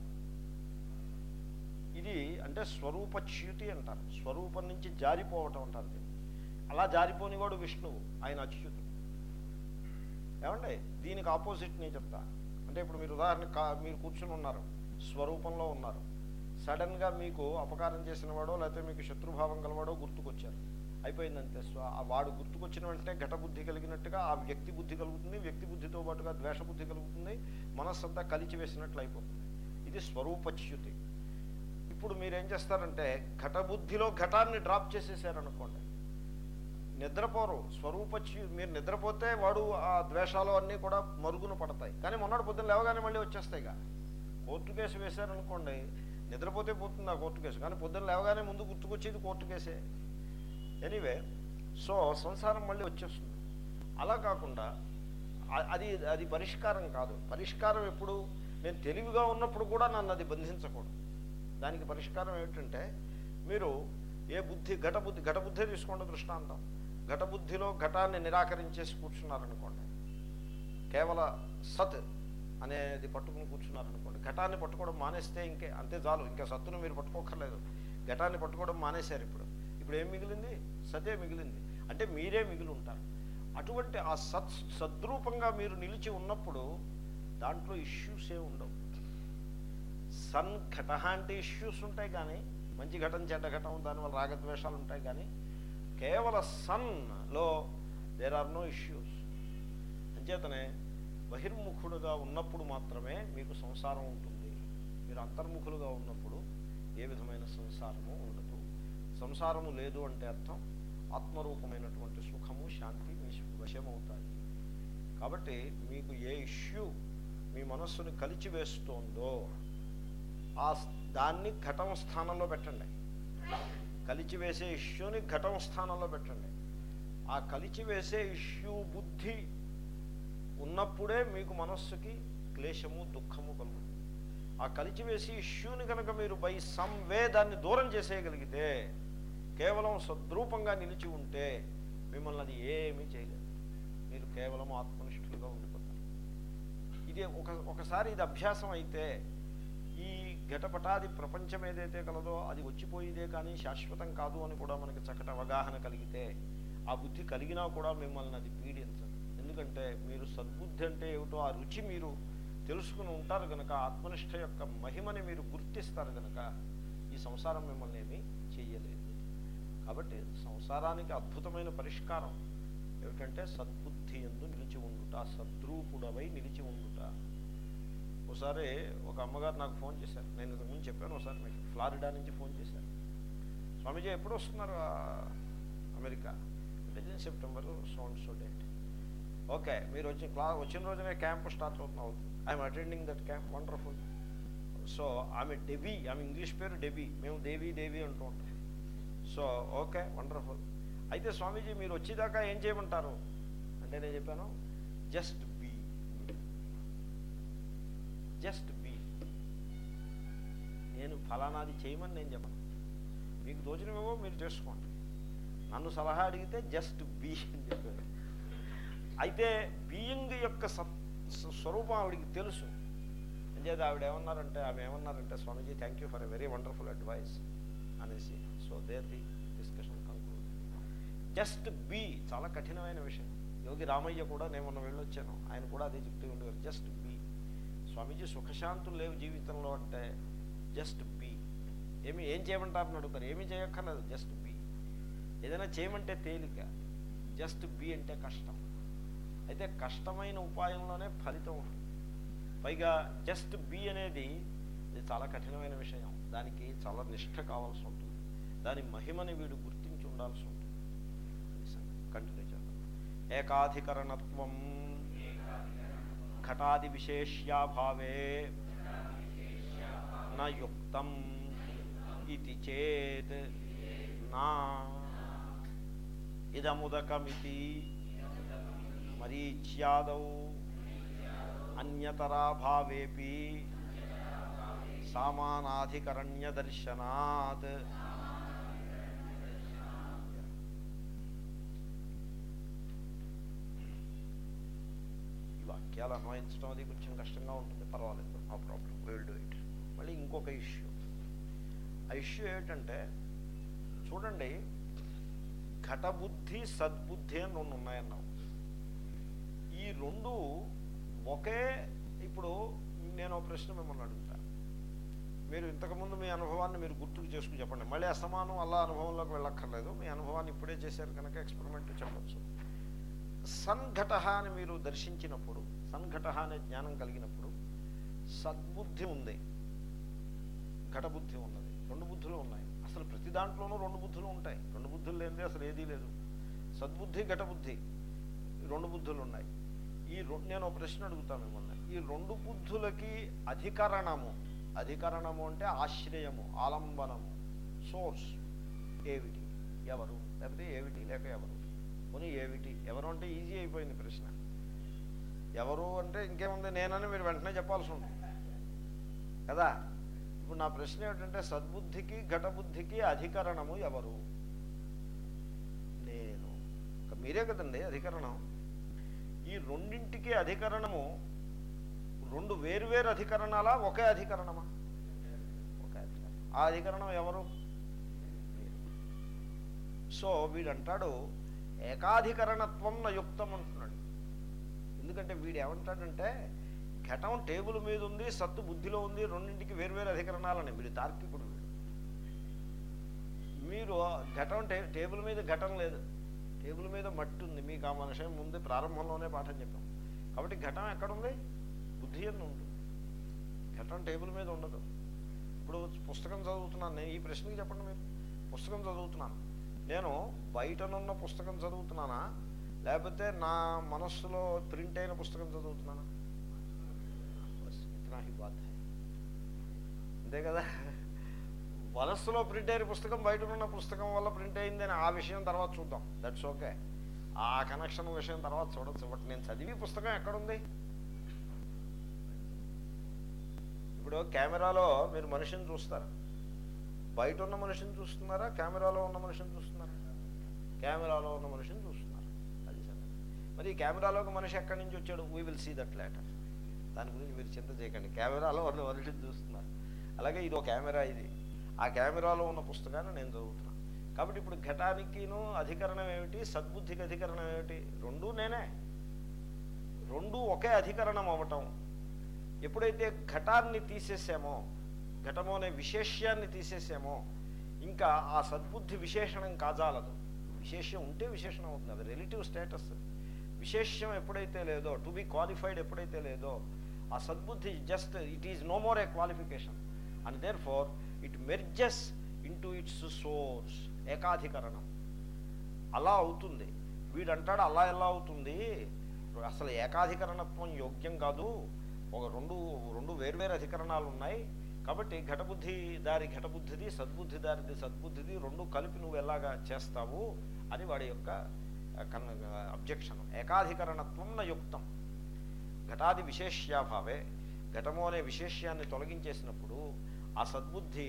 ఇది అంటే స్వరూపచ్యుతి అంటారు. స్వరూపం నుంచి జారిపోవటం అంటారు అలా జారిపోనివాడు విష్ణువు ఆయన అచ్యుతుడు. ఏమండి? దీనికి ఆపోజిట్ నేను చెప్తా. అంటే ఇప్పుడు మీరు ఉదాహరణ మీరు కూర్చుని ఉన్నారు. స్వరూపంలో ఉన్నారు. సడన్గా మీకు అపకారం చేసిన వాడో లేకపోతే మీకు శత్రుభావం గలవాడో గుర్తుకొచ్చారు. అయిపోయిందంతే. స్వ వాడు గుర్తుకొచ్చిన వెంటనే ఘటబుద్ధి కలిగినట్టుగా ఆ వ్యక్తి బుద్ధి కలుగుతుంది. వ్యక్తి బుద్ధితో పాటుగా ద్వేష బుద్ధి కలుగుతుంది. మనస్సంతా కలిచి వేసినట్లు అయిపోతుంది. ఇది స్వరూపచ్యుతి ఇప్పుడు మీరేం చేస్తారంటే ఘటబుద్ధిలో ఘటాన్ని డ్రాప్ చేసేసారనుకోండి. నిద్రపోరు. స్వరూపచ్యు మీరు నిద్రపోతే వాడు ఆ ద్వేషాలు అన్నీ కూడా మరుగున పడతాయి. కానీ మొన్నటి పొద్దున్న లేవగానే మళ్ళీ వచ్చేస్తాయిగా కోర్టు కేసు వేశారనుకోండి నిద్రపోతే పోతుంది ఆ కోర్టు కేసు. కానీ పొద్దున్న లేవగానే ముందు గుర్తుకొచ్చేది కోర్టు కేసే. ఎనీవే సో సంసారం మళ్ళీ వచ్చేస్తుంది. అలా కాకుండా అది అది పరిష్కారం కాదు. పరిష్కారం ఎప్పుడు? నేను తెలివిగా ఉన్నప్పుడు కూడా నన్ను అది బంధించకూడదు. దానికి పరిష్కారం ఏమిటంటే మీరు ఏ బుద్ధి ఘటబుద్ధి ఘటబుద్ధే తీసుకోండి దృష్టాంతం. ఘటబుద్ధిలో ఘటాన్ని నిరాకరించేసి కూర్చున్నారనుకోండి కేవల సత్ అనేది పట్టుకుని కూర్చున్నారనుకోండి ఘటాన్ని పట్టుకోవడం మానేస్తే ఇంకే అంతే చాలు. ఇంకా సత్తును మీరు పట్టుకోకర్లేదు ఘటాన్ని పట్టుకోవడం మానేశారు ఇప్పుడు. ఇప్పుడు ఏం మిగిలింది? సతే మిగిలింది. అంటే మీరే మిగిలి ఉంటారు అటువంటి ఆ సత్ సద్రూపంగా మీరు నిలిచి ఉన్నప్పుడు దాంట్లో ఇష్యూస్ ఏ ఉండవు. సన్ ఘట అంటే ఇష్యూస్ ఉంటాయి కానీ మంచి ఘటం చెడ్డ ఘటం దానివల్ల రాగద్వేషాలు ఉంటాయి కానీ కేవల సన్లో దేర్ ఆర్ నో ఇష్యూస్ అంచేతనే బహిర్ముఖుడుగా ఉన్నప్పుడు మాత్రమే మీకు సంసారం ఉంటుంది. మీరు అంతర్ముఖులుగా ఉన్నప్పుడు ఏ విధమైన సంసారము ఉండదు. సంసారము లేదు అంటే అర్థం. ఆత్మరూపమైనటువంటి సుఖము శాంతి మీ వశమవుతాయి. కాబట్టి మీకు ఏ ఇష్యూ మీ మనస్సుని కలిచివేస్తోందో ఆ దాన్ని ఘటం స్థానంలో పెట్టండి. కలిచివేసే ఇష్యూని ఘటం స్థానంలో పెట్టండి. ఆ కలిచివేసే ఇష్యూ బుద్ధి ఉన్నప్పుడే మీకు మనస్సుకి క్లేశము దుఃఖము కలుగుతుంది. ఆ కలిచివేసి ఇష్యూని కనుక మీరు బై సమ్ వే దాన్ని దూరం చేసేయగలిగితే కేవలం సద్రూపంగా నిలిచి ఉంటే మిమ్మల్ని అది ఏమీ చేయలేదు. మీరు కేవలం ఆత్మనిష్ఠులుగా ఉండిపోతారు. ఇది ఒక ఒకసారి ఇది అభ్యాసం అయితే ఈ ఘటపటాది ప్రపంచం ఏదైతే కలదో అది వచ్చిపోయేదే కానీ శాశ్వతం కాదు అని కూడా మనకి చక్కటి అవగాహన కలిగితే ఆ బుద్ధి కలిగినా కూడా మిమ్మల్ని అది పీడించదు. ఎందుకంటే మీరు సద్బుద్ధి అంటే ఏమిటో ఆ రుచి మీరు తెలుసుకుని ఉంటారు కనుక ఆత్మనిష్ట యొక్క మహిమని మీరు గుర్తిస్తారు కనుక ఈ సంసారం మిమ్మల్ని ఏమీ చేయలేదు కాబట్టి సంసారానికి అద్భుతమైన పరిష్కారం ఏమిటంటే సద్బుద్ధి ఎందు నిలిచి ఉండుట సద్రూపుడవై నిలిచి ఉండుట. ఒకసారి ఒక అమ్మగారు నాకు ఫోన్ చేశారు. నేను ఇంతకుముందు చెప్పాను ఒకసారి మీకు. ఫ్లారిడా నుంచి ఫోన్ చేశారు. స్వామీజీ ఎప్పుడు వస్తున్నారు అమెరికా? అంటే September sound so date. Okay మీరు వచ్చిన క్లా వచ్చిన రోజునే క్యాంప్ స్టార్ట్ అవుతున్నా అవుతుంది. I'm attending that camp. Wonderful. So ఆమె డెబీ ఆమె ఇంగ్లీష్ పేరు డెబీ. మేము దేవి దేవి అంటూ ఉంటాం. So okay wonderful. అయితే స్వామీజీ మీరు వచ్చేదాకా ఏం చేయమంటారు? అంటే నేను చెప్పాను జస్ట్ బీ. Just be. నేను ఫలానాది చేయమని నేను చెప్పను. మీకు తోచినవేమో మీరు చేసుకోండి. నన్ను సలహా అడిగితే జస్ట్ బీ అని చెప్పాను అయితే బీయింగ్ యొక్క సత్ స్వరూపం ఆవిడికి తెలుసు. అంచేది ఆవిడ ఏమన్నారంటే ఆమె ఏమన్నారంటే Swamiji thank you for a very wonderful advice అనేసి. So there the discussion conclude just be చాలా కఠినమైన విషయం. యోగి రామయ్య కూడా నేను మొన్న వెళ్ళొచ్చాను. ఆయన కూడా అదే చెప్తూ ఉండేవారు. జస్ట్ బీ స్వామీజీ సుఖశాంతులు లేవు జీవితంలో అంటే జస్ట్ బీ ఏమి ఏం చేయమంటారని అడుగుతారు? ఏమీ చేయక్కర్లేదు. జస్ట్ బీ ఏదైనా చేయమంటే తేలిక. జస్ట్ బీ అంటే కష్టం. అయితే కష్టమైన ఉపాయంలోనే ఫలితం ఉంటుంది. పైగా జస్ట్ బీ అనేది ఇది చాలా కఠినమైన విషయం. దానికి చాలా నిష్ట కావాల్సి ఉంటుంది. దాని మహిమని వీడు గుర్తించి ఉండాల్సి ఉంటుంది. కంటిన్యూ చేద్దాం. ఏకాధికరణత్వం ఘటాది విశేష్యాభావే నా యుక్తం ఇది చేత్ నా ఇదముదకమితి మరీచ్యాదౌ అన్యతరాభావేపి సామానాధికరణ్య దర్శనాత్ ఈ వాక్యాలు అన్వయించడం అది కొంచెం కష్టంగా ఉంటుంది పర్వాలేదు no problem will do it మళ్ళీ ఇంకొక ఇష్యూ ఆ ఇష్యూ ఏమిటంటే చూడండి ఘటబుద్ధి సద్బుద్ధి అని రెండు ఉన్నాయన్నావు ఈ రెండు ఒకే ఇప్పుడు నేను ఒక ప్రశ్న మిమ్మల్ని అడుగుతాను మీరు ఇంతకుముందు మీ అనుభవాన్ని మీరు గుర్తుకు చేసుకుని చెప్పండి. మళ్ళీ అసమానం అలా అనుభవంలోకి వెళ్ళక్కర్లేదు. మీ అనుభవాన్ని ఇప్పుడే చేశారు కనుక ఎక్స్పెరిమెంట్ చెప్పచ్చు. సంఘట అని మీరు దర్శించినప్పుడు సంఘట అనే జ్ఞానం కలిగినప్పుడు సద్బుద్ధి ఉంది. ఘటబుద్ధి ఉన్నది. రెండు బుద్ధులు ఉన్నాయి. అసలు ప్రతి దాంట్లోనూ రెండు బుద్ధులు ఉంటాయి. రెండు బుద్ధులు లేనిదే అసలు ఏదీ లేదు. సద్బుద్ధి ఘటబుద్ధి రెండు బుద్ధులు ఉన్నాయి. ఈ నేను ఒక ప్రశ్న అడుగుతాను మిమ్మల్ని. ఈ రెండు బుద్ధులకి అధికరణము అధికరణము అంటే ఆశ్రయము ఆలంబనము. సోర్స్ ఏవిటి? ఎవరు? లేకపోతే ఏవిటి లేక ఎవరు? కొని ఏవిటి? ఎవరు అంటే ఈజీ అయిపోయింది ప్రశ్న. ఎవరు అంటే ఇంకేముంది? నేనని మీరు వెంటనే చెప్పాల్సి ఉంటుంది. కదా? ఇప్పుడు నా ప్రశ్న ఏమిటంటే సద్బుద్ధికి ఘటబుద్ధికి అధికరణము ఎవరు? నేను. మీరే కదండి అధికరణం. ఈ రెండింటికి అధికరణము రెండు వేరువేరు అధికరణాలా? ఒకే అధికరణమా? ఒకే అధికరణం. ఆ అధికరణం ఎవరు? సో వీడంటాడు ఏకాధికరణత్వం యుక్తం అంటున్నాడు. ఎందుకంటే వీడు ఏమంటాడంటే ఘటం టేబుల్ మీద ఉంది సత్తు బుద్ధిలో ఉంది రెండింటికి వేరువేరు అధికరణాలని. వీడు తార్కికుడు వీడు. మీరు ఘటం టేబుల్ మీద ఘటం లేదు. టేబుల్ మీద మట్టి ఉంది మీకు ఆ మనిషి ముందు ప్రారంభంలోనే పాఠం చెప్పాం. కాబట్టి ఘటం ఎక్కడుంది? బుద్ధి ఎందు ఉంటుంది ఘటం టేబుల్ మీద ఉండదు. ఇప్పుడు పుస్తకం చదువుతున్నాను నేను. ఈ ప్రశ్నకి చెప్పండి మీరు. పుస్తకం చదువుతున్నాను. నేను బయటనున్న పుస్తకం చదువుతున్నానా? లేకపోతే నా మనస్సులో ప్రింట్ అయిన పుస్తకం చదువుతున్నానా? ఇతనా హీ అంతే కదా? మనస్సులో ప్రింట్ అయిన పుస్తకం బయట ఉన్న పుస్తకం వల్ల ప్రింట్ అయిందని ఆ విషయం తర్వాత చూద్దాం. దట్స్ ఓకే ఆ కనెక్షన్ విషయం తర్వాత చూడొచ్చు. బట్ నేను చదివి పుస్తకం ఎక్కడుంది? ఇప్పుడు కెమెరాలో మీరు మనిషిని చూస్తారు? బయట ఉన్న మనిషిని చూస్తున్నారా? కెమెరాలో ఉన్న మనిషిని చూస్తున్నారా? కెమెరాలో ఉన్న మనిషిని చూస్తున్నారు? అది సరే మరి కెమెరాలోకి మనిషి ఎక్కడి నుంచి వచ్చాడు? We will see that later దాని గురించి మీరు చింత చేయకండి. కెమెరాలో ఉన్న మనిషిని చూస్తున్నారు. అలాగే ఇది ఒక కెమెరా ఇది. ఆ కెమెరాలో ఉన్న పుస్తకాన్ని నేను చదువుతున్నాను కాబట్టి ఇప్పుడు ఘటానికిను అధికరణం ఏమిటి? సద్బుద్ధికి అధికరణం ఏమిటి? రెండూ నేనే. రెండూ ఒకే అధికరణం అవ్వటం. ఎప్పుడైతే ఘటాన్ని తీసేసామో ఘటము అనే విశేష్యాన్ని తీసేసామో ఇంకా ఆ సద్బుద్ధి విశేషణం కాజాలదు. విశేషం ఉంటే విశేషణం అవుతుంది అది రిలేటివ్ స్టేటస్ విశేషం ఎప్పుడైతే లేదో టు బి క్వాలిఫైడ్ ఎప్పుడైతే లేదో ఆ సద్బుద్ధి just it is no more a qualification and therefore it merges in its source ఏకాధికరణం. అలా అవుతుంది. వీడంటాడు అలా ఎలా అవుతుంది? అసలు ఏకాధికరణత్వం యోగ్యం కాదు. ఒక రెండు రెండు వేర్వేరు అధికరణాలు ఉన్నాయి కాబట్టి ఘటబుద్ధి దారి ఘటబుద్ధిది సద్బుద్ధి దారిది సద్బుద్ధిది రెండు కలిపి నువ్వు ఎలాగా చేస్తావు అని వాడి యొక్క అబ్జెక్షన్. ఏకాధికరణత్వం యుక్తం. ఘటాది విశేష్యాభావే. ఘటము అనే విశేష్యాన్ని తొలగించేసినప్పుడు ఆ సద్బుద్ధి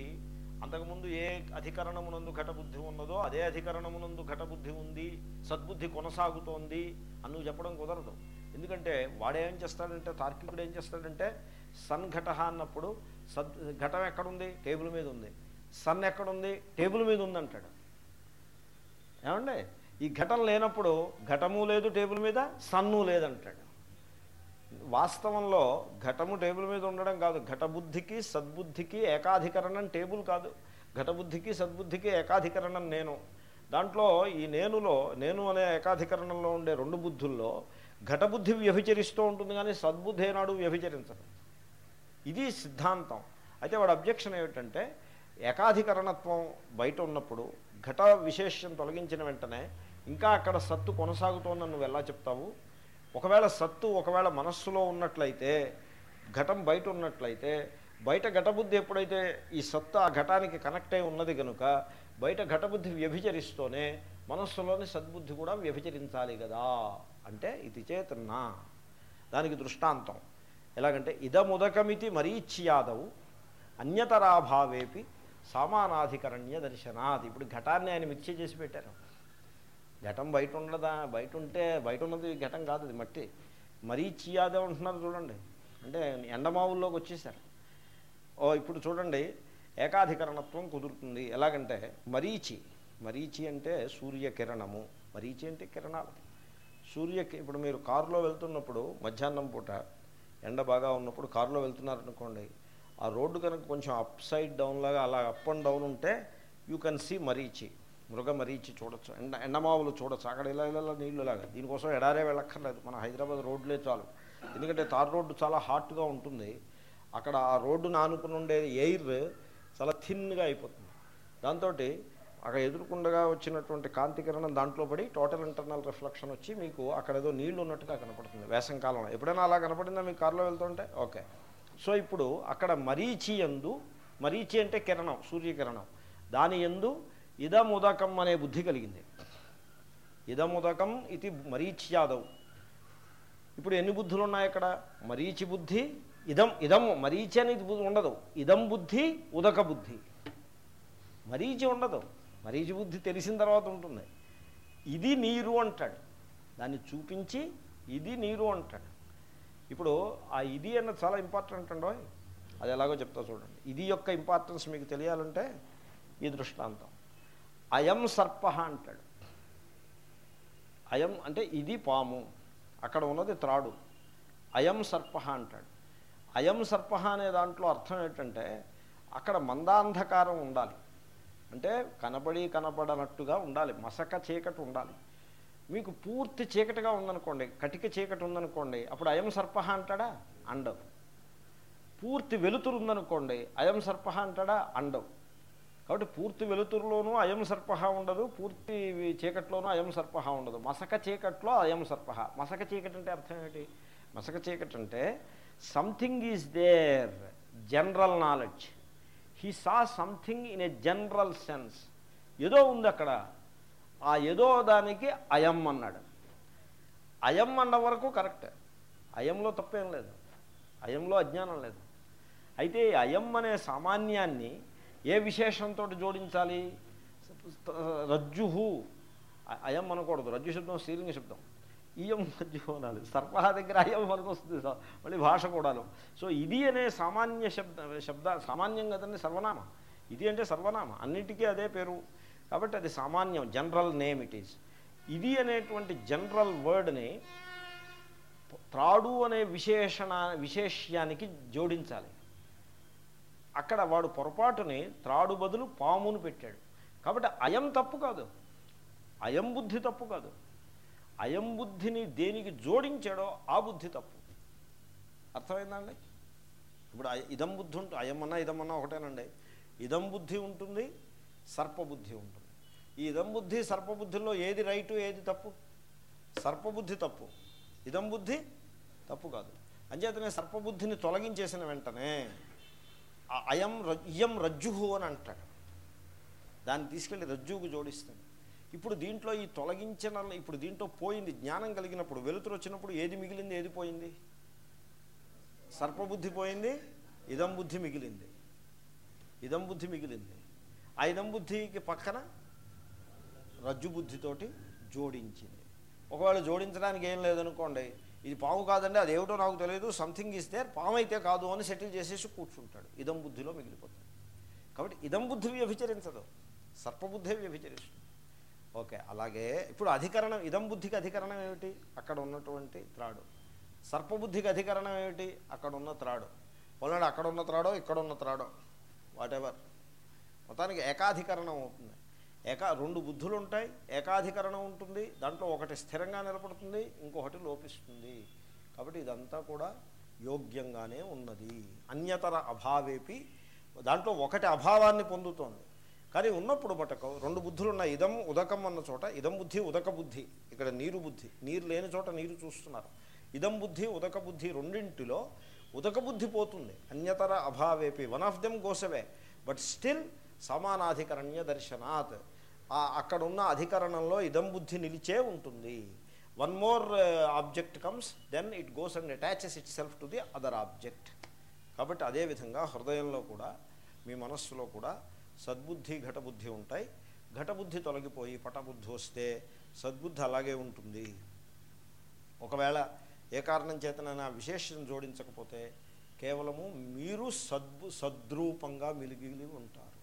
అంతకుముందు ఏ అధికరణమునందు ఘటబుద్ధి ఉన్నదో అదే అధికరణమునందు ఘటబుద్ధి ఉంది సద్బుద్ధి కొనసాగుతోంది అని నువ్వు చెప్పడం కుదరదు. ఎందుకంటే వాడేం చేస్తాడంటే తార్కికుడు ఏం చేస్తాడంటే సన్ ఘట అన్నప్పుడు సద్ ఘటం ఎక్కడుంది? టేబుల్ మీద ఉంది. సన్ ఎక్కడుంది? టేబుల్ మీద ఉంది అంటాడు. ఏమండి? ఈ ఘటం లేనప్పుడు ఘటము లేదు టేబుల్ మీద సన్ను లేదంటాడు వాస్తవంలో ఘటము టేబుల్ మీద ఉండడం కాదు. ఘటబుద్ధికి సద్బుద్ధికి ఏకాధికరణం టేబుల్ కాదు. ఘటబుద్ధికి సద్బుద్ధికి ఏకాధికరణం నేను. దాంట్లో ఈ నేనులో నేను అనే ఏకాధికరణంలో ఉండే రెండు బుద్ధుల్లో ఘటబుద్ధి వ్యభిచరిస్తూ ఉంటుంది కానీ సద్బుద్ధి ఏనాడు వ్యభిచరించదు. ఇది సిద్ధాంతం. అయితే వాడు అబ్జెక్షన్ ఏమిటంటే ఏకాధికరణత్వం బయట ఉన్నప్పుడు ఘట విశేషం తొలగించిన వెంటనే ఇంకా అక్కడ సత్తు కొనసాగుతోందని నువ్వు ఎలా చెప్తావు? ఒకవేళ సత్తు ఒకవేళ మనస్సులో ఉన్నట్లయితే ఘటం బయట ఉన్నట్లయితే బయట ఘటబుద్ధి ఎప్పుడైతే ఈ సత్తు ఆ ఘటానికి కనెక్ట్ అయి ఉన్నది కనుక బయట ఘటబుద్ధి వ్యభిచరిస్తూనే మనస్సులోని సద్బుద్ధి కూడా వ్యభిచరించాలి కదా అంటే ఇది చేతన్నా. దానికి దృష్టాంతం. ఎలాగంటే ఇదముదకమితి మరీచ్యాదవు అన్యతరాభావేపి సామానాధికరణ్య దర్శనాది. ఇప్పుడు ఘటాన్ని ఆయన మిక్సీ చేసి పెట్టారు. ఘటం బయట ఉండదా బయట ఉంటే బయట ఉన్నది ఘటం కాదు అది మట్టి. మరీచియాదే ఉంటున్నారు చూడండి. అంటే ఎండమావుల్లోకి వచ్చేసారు ఓ ఇప్పుడు చూడండి ఏకాధికరణత్వం కుదురుతుంది. ఎలాగంటే మరీచి మరీచి అంటే సూర్యకిరణము మరీచి అంటే కిరణాలు. సూర్య ఇప్పుడు మీరు కారులో వెళ్తున్నప్పుడు మధ్యాహ్నం పూట ఎండ బాగా ఉన్నప్పుడు కారులో వెళ్తున్నారనుకోండి ఆ రోడ్డు కనుక కొంచెం అప్ సైడ్ డౌన్ లాగా అలా అప్ అండ్ డౌన్ ఉంటే యూ కెన్ సీ మరీచి. మృగ మరీచి చూడొచ్చు. ఎండ ఎండమావులు చూడొచ్చు. అక్కడ ఇలా ఇలా నీళ్ళు లాగా. దీనికోసం ఎడారే వెళ్ళక్కర్లేదు. మన హైదరాబాద్ రోడ్లే చాలు. ఎందుకంటే తార్ రోడ్డు చాలా హాట్గా ఉంటుంది. అక్కడ ఆ రోడ్డును ఆనుకుని ఉండే ఎయిర్ చాలా థిన్గా అయిపోతుంది. దాంతో అక్కడ ఎదురుకుండగా వచ్చినటువంటి కాంతికిరణం దాంట్లో పడి టోటల్ ఇంటర్నల్ రిఫ్లెక్షన్ వచ్చి మీకు అక్కడ ఏదో నీళ్ళు ఉన్నట్టుగా కనపడుతుంది. వేసంకాలంలో ఎప్పుడైనా అలా కనపడిందా మీ కారులో వెళ్తుంటే ఓకే. సో ఇప్పుడు అక్కడ మరీచి ఎందు మరీచి అంటే కిరణం సూర్యకిరణం. దాని ఎందు ఇదముదకం అనే బుద్ధి కలిగింది. ఇదముదకం ఇది మరీచి యాదవ్. ఇప్పుడు ఎన్ని బుద్ధులు ఉన్నాయి అక్కడ? మరీచి బుద్ధి ఇదం ఇదం మరీచి అనేది ఉండదు. ఇదం బుద్ధి ఉదక బుద్ధి. మరీచి ఉండదు. మరీచి బుద్ధి తెలిసిన తర్వాత ఉంటుంది. ఇది నీరు అంటాడు. దాన్ని చూపించి ఇది నీరు అంటాడు. ఇప్పుడు ఆ ఇది అన్నది చాలా ఇంపార్టెంట్ అండో. అది ఎలాగో చెప్తా చూడండి. ఇది యొక్క ఇంపార్టెన్స్ మీకు తెలియాలంటే ఈ దృష్టాంతం. అయం సర్ప అంటాడు. అయం అంటే ఇది పాము. అక్కడ ఉన్నది త్రాడు. అయం సర్ప అంటాడు. అయం సర్ప అనే దాంట్లో అర్థం ఏంటంటే అక్కడ మందాంధకారం ఉండాలి. అంటే కనబడి కనపడనట్టుగా ఉండాలి మసక చీకటి ఉండాలి. మీకు పూర్తి చీకటిగా ఉందనుకోండి కటిక చీకటి ఉందనుకోండి అప్పుడు అయం సర్ప అంటాడా? అండవు. పూర్తి వెలుతురు ఉందనుకోండి అయం సర్ప అంటాడా? అండవు. కాబట్టి పూర్తి వెలుతురులోనూ అయం సర్ప ఉండదు పూర్తి చీకట్లోనూ అయం సర్ప ఉండదు. మసక చీకట్లో అయం సర్ప మసక చీకటి అంటే అర్థం ఏమిటి? మసక చీకటి అంటే something is there general knowledge he saw something in a general sense ఏదో ఉంది అక్కడ. ఆ ఏదో దానికి అయం అన్నాడు. అయం అన్న వరకు కరెక్ట్. అయంలో తప్పేం లేదు. అయంలో అజ్ఞానం లేదు. అయితే అయం అనే సామాన్యాన్ని ఏ విశేషంతో జోడించాలి? రజ్జుహు. అయం అనకూడదు. రజ్జు శబ్దం స్త్రీలింగ శబ్దం. ఇయం రజ్జు అనాలి సర్ప దగ్గర అయం మనకు వస్తుంది మళ్ళీ భాష కూడాను. సో ఇది అనే సామాన్య శబ్ద శబ్ద సామాన్యం కదండి సర్వనామ. ఇది అంటే సర్వనామ. అన్నిటికీ అదే పేరు. కాబట్టి అది సామాన్యం. General name it is. ఇది అనేటువంటి జనరల్ వర్డ్ని త్రాడు అనే విశేషణ విశేష్యానికి జోడించాలి. అక్కడ వాడు పొరపాటుని త్రాడు బదులు పామును పెట్టాడు. కాబట్టి అయం తప్పు కాదు. అయం బుద్ధి తప్పు కాదు. అయం బుద్ధిని దేనికి జోడించాడో ఆ బుద్ధి తప్పు. అర్థమైందండి? ఇప్పుడు ఇదం బుద్ధి ఉంటుంది అయమన్నా ఇదమన్నా ఒకటేనండి. ఇదం బుద్ధి ఉంటుంది సర్పబుద్ధి ఉంటుంది. ఈ ఇదం బుద్ధి సర్పబుద్ధిలో ఏది రైటు ఏది తప్పు? సర్పబుద్ధి తప్పు. ఇదం బుద్ధి తప్పు కాదు. అంచేతనే సర్పబుద్ధిని తొలగించేసిన వెంటనే అయం ర- ఇయం రజ్జుహు అని అంటాడు. దాన్ని తీసుకెళ్ళి రజ్జువుకు జోడిస్తాడు. ఇప్పుడు దీంట్లో ఈ తొలగించిన ఇప్పుడు దీంట్లో పోయింది జ్ఞానం కలిగినప్పుడు వెలుతురు వచ్చినప్పుడు ఏది మిగిలింది ఏది పోయింది? సర్పబుద్ధి పోయింది ఇదం బుద్ధి మిగిలింది. ఇదం బుద్ధి మిగిలింది. ఆ ఇదం బుద్ధికి పక్కన రజ్జు బుద్ధితోటి జోడించింది. ఒకవేళ జోడించడానికి ఏం లేదనుకోండి ఇది పాము కాదండి అది నాకు తెలియదు సంథింగ్ ఇస్ దేర్ పాము అయితే కాదు అని సెటిల్ చేసేసి కూర్చుంటాడు. ఇదం బుద్ధిలో మిగిలిపోతుంది. కాబట్టి ఇదం బుద్ధి వ్యభిచరించదు సర్పబుద్ధే వ్యభిచరిస్తుంది. ఓకే అలాగే ఇప్పుడు అధికరణం ఇదం బుద్ధికి అధికరణం ఏమిటి? అక్కడ ఉన్నటువంటి త్రాడు. సర్పబుద్ధికి అధికరణం ఏమిటి? అక్కడ ఉన్న త్రాడు. వాళ్ళాడు అక్కడ ఉన్న త్రాడో ఇక్కడ ఉన్న త్రాడో. వాటెవర్ మొత్తానికి ఏకాధికరణం అవుతుంది. ఏకా రెండు బుద్ధులు ఉంటాయి ఏకాధికరణం ఉంటుంది దాంట్లో ఒకటి స్థిరంగా నిలబడుతుంది ఇంకొకటి లోపిస్తుంది. కాబట్టి ఇదంతా కూడా యోగ్యంగానే ఉన్నది. అన్యతర అభావేపి దాంట్లో ఒకటి అభావాన్ని పొందుతోంది. కానీ ఉన్నప్పుడు మటకు రెండు బుద్ధులు ఉన్నాయి ఇదం ఉదకం అన్న చోట ఇదం బుద్ధి ఉదక బుద్ధి. ఇక్కడ నీరు బుద్ధి. నీరు లేని చోట నీరు చూస్తున్నారు. ఇదం బుద్ధి ఉదక బుద్ధి రెండింటిలో ఉదక బుద్ధి పోతుంది. అన్యతర అభావేపి. One of them goes away but still సమానాధికరణ్య దర్శనాత్. అక్కడున్న అక్కడ ఉన్న అధికరణంలో ఇదం బుద్ధి నిలిచే ఉంటుంది. One more object comes then it goes and attaches itself to the other object కాబట్టి అదేవిధంగా హృదయంలో కూడా మీ మనస్సులో కూడా సద్బుద్ధి ఘటబుద్ధి ఉంటాయి. ఘటబుద్ధి తొలగిపోయి పటబుద్ధి వస్తే సద్బుద్ధి అలాగే ఉంటుంది. ఒకవేళ ఏ కారణం చేతనైనా విశేషం జోడించకపోతే కేవలము మీరు సద్బు సద్రూపంగా మిలిగిలి ఉంటారు.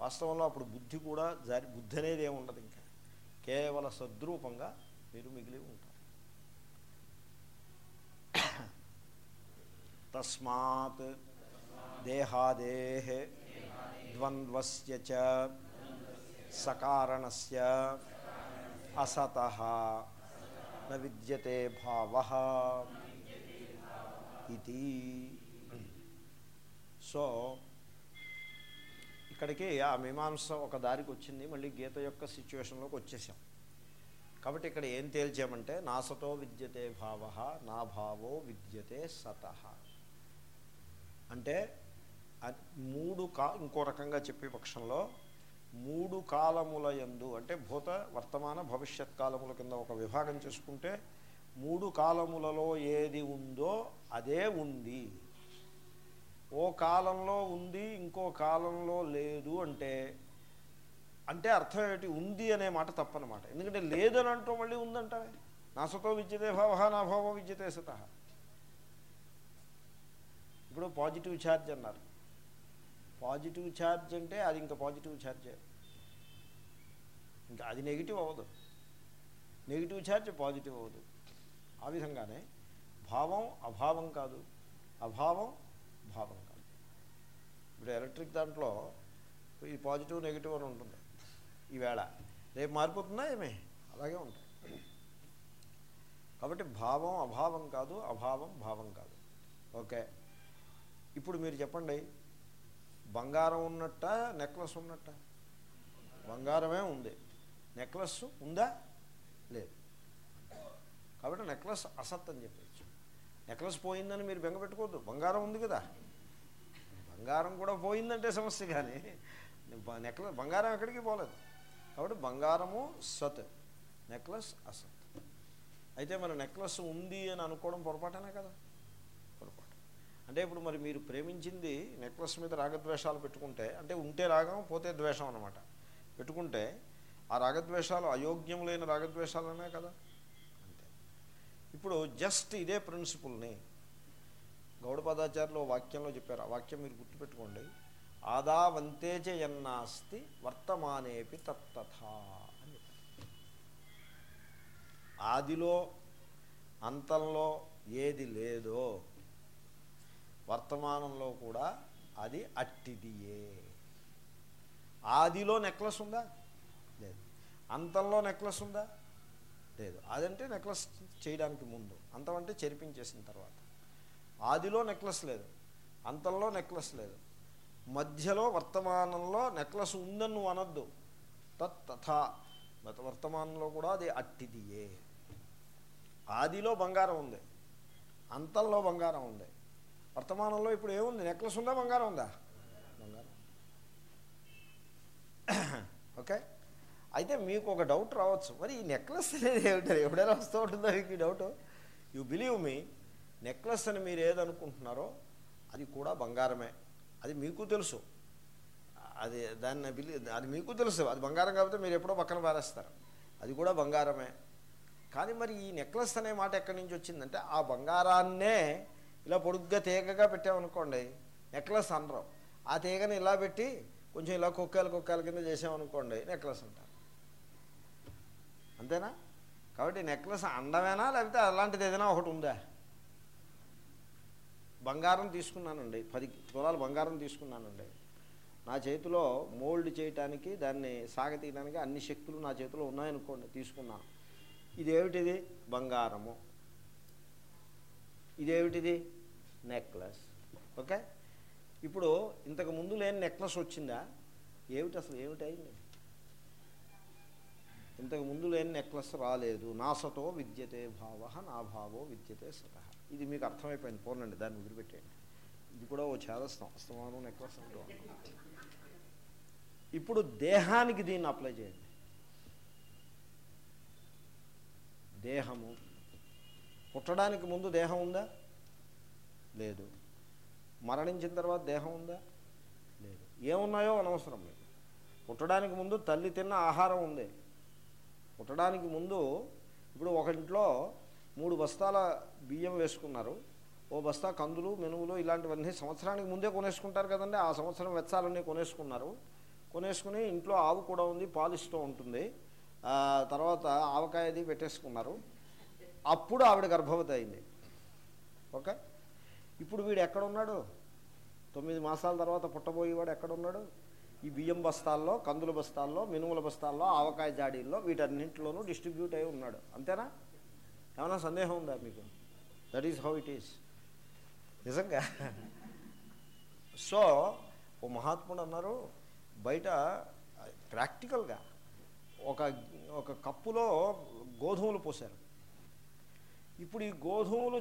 వాస్తవంలో అప్పుడు బుద్ధి కూడా జారి బుద్ధి అనేది ఏముండదు ఉండదు ఇంకా. కేవల సద్రూపంగా మీరు మిగిలి ఉంటారు. తస్మాత్ దేహాదేహ ద్వంద్వస్య చ సకారణస్య అసత న విద్యతే భావ ఇది. సో ఇక్కడికి ఆ మీమాంస ఒక దారికి వచ్చింది మళ్ళీ గీత యొక్క సిచ్యువేషన్లోకి వచ్చేసాం. కాబట్టి ఇక్కడ ఏం తేల్చామంటే నాసతో విద్యతే భావ నా భావో విద్యతే సత. అంటే మూడు కా ఇంకో రకంగా చెప్పే పక్షంలో మూడు కాలముల యందు అంటే భూత వర్తమాన భవిష్యత్ కాలముల కింద ఒక విభాగం చేసుకుంటే మూడు కాలములలో ఏది ఉందో అదే ఉంది. ఓ కాలంలో ఉంది ఇంకో కాలంలో లేదు అంటే అంటే అర్థం ఏమిటి? ఉంది అనే మాట తప్పనమాట. ఎందుకంటే లేదని అంటూ మళ్ళీ ఉందంటావే. నా సతో విద్యతే భావ నా భావ విద్యతే సత. ఇప్పుడు పాజిటివ్ ఛార్జ్ అన్నారు. పాజిటివ్ ఛార్జ్ అంటే అది ఇంకా పాజిటివ్ ఛార్జే. ఇంకా అది నెగిటివ్ అవ్వదు. నెగిటివ్ ఛార్జ్ పాజిటివ్ అవ్వదు. ఆ విధంగానే భావం అభావం కాదు. అభావం భావం కాదు. ఇప్పుడు ఎలక్ట్రిక్ దాంట్లో ఈ పాజిటివ్ నెగిటివ్ అని ఉంటుంది. ఈవేళ రేపు మారిపోతుందా ఏమే? అలాగే ఉంటుంది. కాబట్టి భావం అభావం కాదు అభావం భావం కాదు. ఓకే. ఇప్పుడు మీరు చెప్పండి. బంగారం ఉన్నట్ట నెక్లెస్ ఉన్నట్ట? బంగారమే ఉంది. నెక్లెస్ ఉందా? లేదు. కాబట్టి నెక్లెస్ అసత్ అని చెప్పచ్చు. నెక్లెస్ పోయిందని మీరు బెంగపెట్టుకోవద్దు బంగారం ఉంది కదా. బంగారం కూడా పోయిందంటే సమస్య కానీ నెక్లెస్ బంగారం ఎక్కడికి పోలేదు. కాబట్టి బంగారము సత్ నెక్లెస్ అసత్. అయితే మన నెక్లెస్ ఉంది అని అనుకోవడం పొరపాటనే కదా? అంటే ఇప్పుడు మరి మీరు ప్రేమించింది నెక్లెస్ మీద రాగద్వేషాలు పెట్టుకుంటే అంటే ఉంటే రాగం పోతే ద్వేషం అనమాట పెట్టుకుంటే ఆ రాగద్వేషాలు అయోగ్యములైన రాగద్వేషాలనే కదా? అంతే. ఇప్పుడు జస్ట్ ఇదే ప్రిన్సిపుల్ని గౌడపదాచార్యులు వాక్యంలో చెప్పారు. ఆ వాక్యం మీరు గుర్తుపెట్టుకోండి. ఆదావంతేచ ఎన్నాస్తి వర్తమానేపి తత్తథా అని ఆదిలో అంతంలో ఏది లేదో వర్తమానంలో కూడా అది అట్టిదియే. ఆదిలో నెక్లెస్ ఉందా? లేదు. అంతంలో నెక్లెస్ ఉందా? లేదు. అదంటే నెక్లెస్ చేయడానికి ముందు. అంతం అంటే చెరిపించేసిన తర్వాత. ఆదిలో నెక్లెస్ లేదు. అంతంలో నెక్లెస్ లేదు. మధ్యలో వర్తమానంలో నెక్లెస్ ఉందని నువ్వు తత్ తథా. వర్తమానంలో కూడా అది అట్టిదియే. ఆదిలో బంగారం ఉంది. అంతంలో బంగారం ఉంది. వర్తమానంలో ఇప్పుడు ఏముంది? నెక్లెస్ ఉందా? బంగారం ఉందా? బంగారం. ఓకే? అయితే మీకు ఒక డౌట్ రావచ్చు. మరి ఈ నెక్లెస్ అనేది ఏమిటారు ఎప్పుడైనా వస్తూ ఉంటుందో మీకు ఈ డౌట్ యు బిలీవ్ మీ నెక్లెస్ అని మీరు ఏదనుకుంటున్నారో అది కూడా బంగారమే. అది మీకు తెలుసు. అది దాన్ని బిలీ అది మీకు తెలుసు. అది బంగారం కాబట్టి మీరు ఎప్పుడో పక్కన పారేస్తారు. అది కూడా బంగారమే. కానీ మరి ఈ నెక్లెస్ అనే మాట ఎక్కడి నుంచి వచ్చిందంటే ఆ బంగారాన్నే ఇలా పొడుగ్గా తీగగా పెట్టామనుకోండి నెక్లెస్ అనరు. ఆ తీగని ఇలా పెట్టి కొంచెం ఇలా కుక్కలు కుక్కల కింద చేసామనుకోండి నెక్లెస్ అంటారు. అంతేనా? కాబట్టి నెక్లెస్ అండమేనా లేకపోతే అలాంటిది ఏదైనా ఒకటి ఉందా? బంగారం తీసుకున్నానండి పది తులాలు బంగారం తీసుకున్నానండి. నా చేతిలో మోల్డ్ చేయటానికి దాన్ని సాగతీయడానికి అన్ని శక్తులు నా చేతిలో ఉన్నాయనుకోండి తీసుకున్నాను. ఇదేమిటిది? బంగారము. ఇదేమిటిది? నెక్లెస్. ఓకే? ఇప్పుడు ఇంతకు ముందు లేని నెక్లెస్ వచ్చిందా? ఏమిటి అసలు ఏమిటైంది ఇంతకు ముందు లేని నెక్లెస్ రాలేదు. నాసతో విద్యతే భావ నా భావో విద్యతే సత. ఇది మీకు అర్థమైపోయింది. పోనండి దాన్ని వదిలిపెట్టేయండి. ఇది కూడా ఓ చేదస్తాం. అస్తమానం నెక్లెస్ అంటూ ఇప్పుడు దేహానికి దీన్ని అప్లై చేయండి. దేహము పుట్టడానికి ముందు దేహం ఉందా? లేదు. మరణించిన తర్వాత దేహం ఉందా? లేదు. ఏమున్నాయో అనవసరం లేదు పుట్టడానికి ముందు తల్లి తిన్న ఆహారం ఉంది. పుట్టడానికి ముందు ఇప్పుడు ఒక ఇంట్లో మూడు బస్తాల బియ్యం వేసుకున్నారు. ఓ బస్తా కందులు మెనుగులు ఇలాంటివన్నీ సంవత్సరానికి ముందే కొనేసుకుంటారు కదండి. ఆ సంవత్సరం వెచ్చాలన్నీ కొనేసుకున్నారు. కొనేసుకుని ఇంట్లో ఆవు కూడా ఉంది పాలిస్తూ ఉంటుంది. తర్వాత ఆవకాయ అది పెట్టేసుకున్నారు. అప్పుడు ఆవిడ గర్భవతి అయింది. ఓకే? ఇప్పుడు వీడు ఎక్కడ ఉన్నాడు తొమ్మిది మాసాల తర్వాత పుట్టబోయేవాడు ఎక్కడ ఉన్నాడు ఈ బియ్యం బస్తాల్లో కందుల బస్తాల్లో మినుముల బస్తాల్లో ఆవకాయ జాడీల్లో వీటన్నింటిలోనూ డిస్ట్రిబ్యూట్ అయి ఉన్నాడు. అంతేనా? ఏమైనా సందేహం ఉందా మీకు? That is how it is నిజంగా? సో ఓ మహాత్ముడు అన్నారు బయట ప్రాక్టికల్గా ఒక ఒక కప్పులో గోధుమలు పోశారు. ఇప్పుడు ఈ గోధుమలు